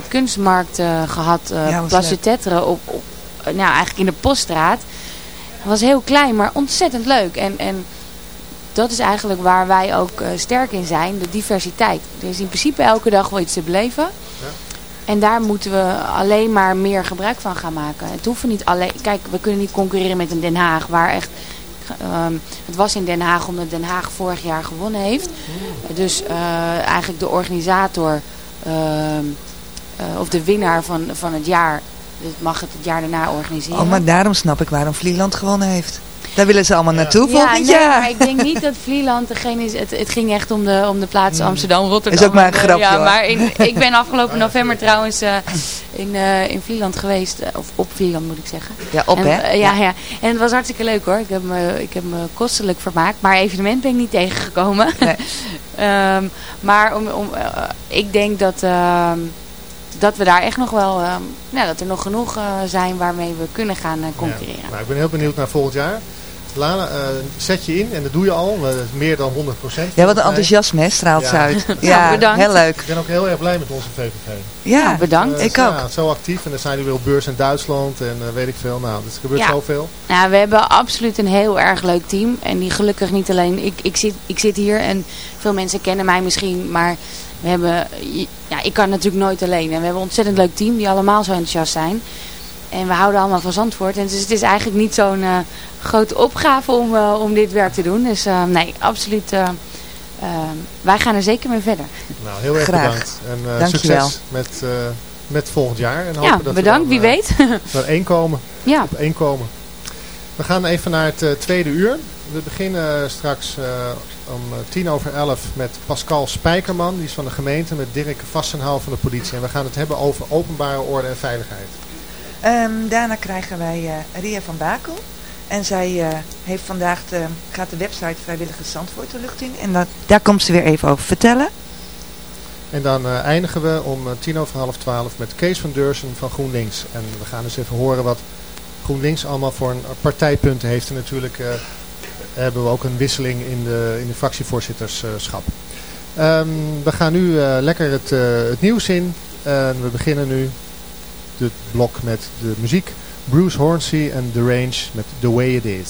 Speaker 12: kunstmarkt eh, gehad. eh
Speaker 8: Ja,
Speaker 12: Place. Tetre op, op, nou, eigenlijk in de Poststraat. Het was heel klein, maar ontzettend leuk. En, en dat is eigenlijk waar wij ook eh, sterk in zijn, de diversiteit. Er is in principe elke dag wel iets te beleven. En daar moeten we alleen maar meer gebruik van gaan maken. Het hoeven niet alleen... Kijk, we kunnen niet concurreren met een Den Haag, waar echt... ehm, het was in Den Haag omdat Den Haag vorig jaar gewonnen heeft. Dus eh, eigenlijk de organisator ehm, eh, of de winnaar van, van het jaar, dus mag het het jaar daarna organiseren.
Speaker 8: Oh, maar daarom snap ik waarom Vlieland gewonnen heeft. Daar willen ze allemaal naartoe
Speaker 12: Ja,
Speaker 8: volgend
Speaker 12: nee,
Speaker 8: jaar.
Speaker 12: maar ik denk niet dat Vlieland degene is. Het, het ging echt om de, om de plaats Amsterdam, Rotterdam.
Speaker 8: Is ook maar een
Speaker 12: En,
Speaker 8: grapje,
Speaker 12: Ja,
Speaker 8: hoor.
Speaker 12: maar in, ik ben afgelopen november trouwens eh, in, eh, in Vlieland geweest. eh, Of op Vlieland moet ik zeggen.
Speaker 8: Ja, op,
Speaker 12: en,
Speaker 8: hè?
Speaker 12: ja, ja. En het was hartstikke leuk hoor. Ik heb me, ik heb me kostelijk vermaakt. Maar evenement ben ik niet tegengekomen. Ehm, maar om, om, ik denk dat, ehm, dat we daar echt nog wel... ehm, nou, dat er nog genoeg eh, zijn waarmee we kunnen gaan eh, concurreren.
Speaker 7: Nou, ik ben heel benieuwd naar volgend jaar. Lana, eh, zet je in en dat doe je al. meer dan 100 procent.
Speaker 8: Ja, wat een enthousiasme hè, straalt ze uit. Ja,
Speaker 12: bedankt.
Speaker 8: heel leuk.
Speaker 7: Ik ben ook heel erg blij met onze VVV.
Speaker 8: Ja,
Speaker 12: Nou, bedankt.
Speaker 8: Ik
Speaker 7: ja,
Speaker 8: ook.
Speaker 7: zo actief. En dan zijn er weer op beurs in Duitsland en eh, weet ik veel. Nou, dus er gebeurt
Speaker 12: Ja.
Speaker 7: zoveel.
Speaker 12: Nou, we hebben absoluut een heel erg leuk team. En die gelukkig niet alleen... Ik, ik, zit, ik zit hier en veel mensen kennen mij misschien. Maar we hebben... Ja, ik kan natuurlijk nooit alleen. En we hebben een ontzettend leuk team die allemaal zo enthousiast zijn. En we houden allemaal van Zandvoort. En dus het is eigenlijk niet zo'n eh, grote opgave om, eh, om dit werk te doen. Dus eh, nee, absoluut... eh, eh, wij gaan er zeker mee verder.
Speaker 7: Nou, heel erg
Speaker 8: Graag.
Speaker 7: bedankt. En eh, succes met, eh, met volgend jaar. En
Speaker 12: Ja,
Speaker 7: hopen dat we
Speaker 12: bedankt,
Speaker 7: dan,
Speaker 12: wie weet.
Speaker 7: naar één komen.
Speaker 12: Ja.
Speaker 7: Op één komen. We gaan even naar het tweede uur. We beginnen straks eh, om eh, tien over elf met Pascal Spijkerman. Die is van de gemeente met Dirk Vassenhaal van de politie. En we gaan het hebben over openbare orde en veiligheid.
Speaker 8: Ehm, daarna krijgen wij eh, Ria van Bakel. En zij eh, heeft vandaag de, gaat de website Vrijwilligers Zandvoort de lucht in. En dat, daar komt ze weer even over vertellen.
Speaker 7: En dan eindigen we om tien over half twaalf met Kees van Deursen van GroenLinks. En we gaan eens even horen wat GroenLinks allemaal voor een partijpunten heeft. En natuurlijk hebben we ook een wisseling in de, in de fractievoorzitterschap. Ehm, we gaan nu eh, lekker het, eh, het nieuws in. En we beginnen nu het blok met de muziek. Bruce Hornsey en The Range met The Way It Is.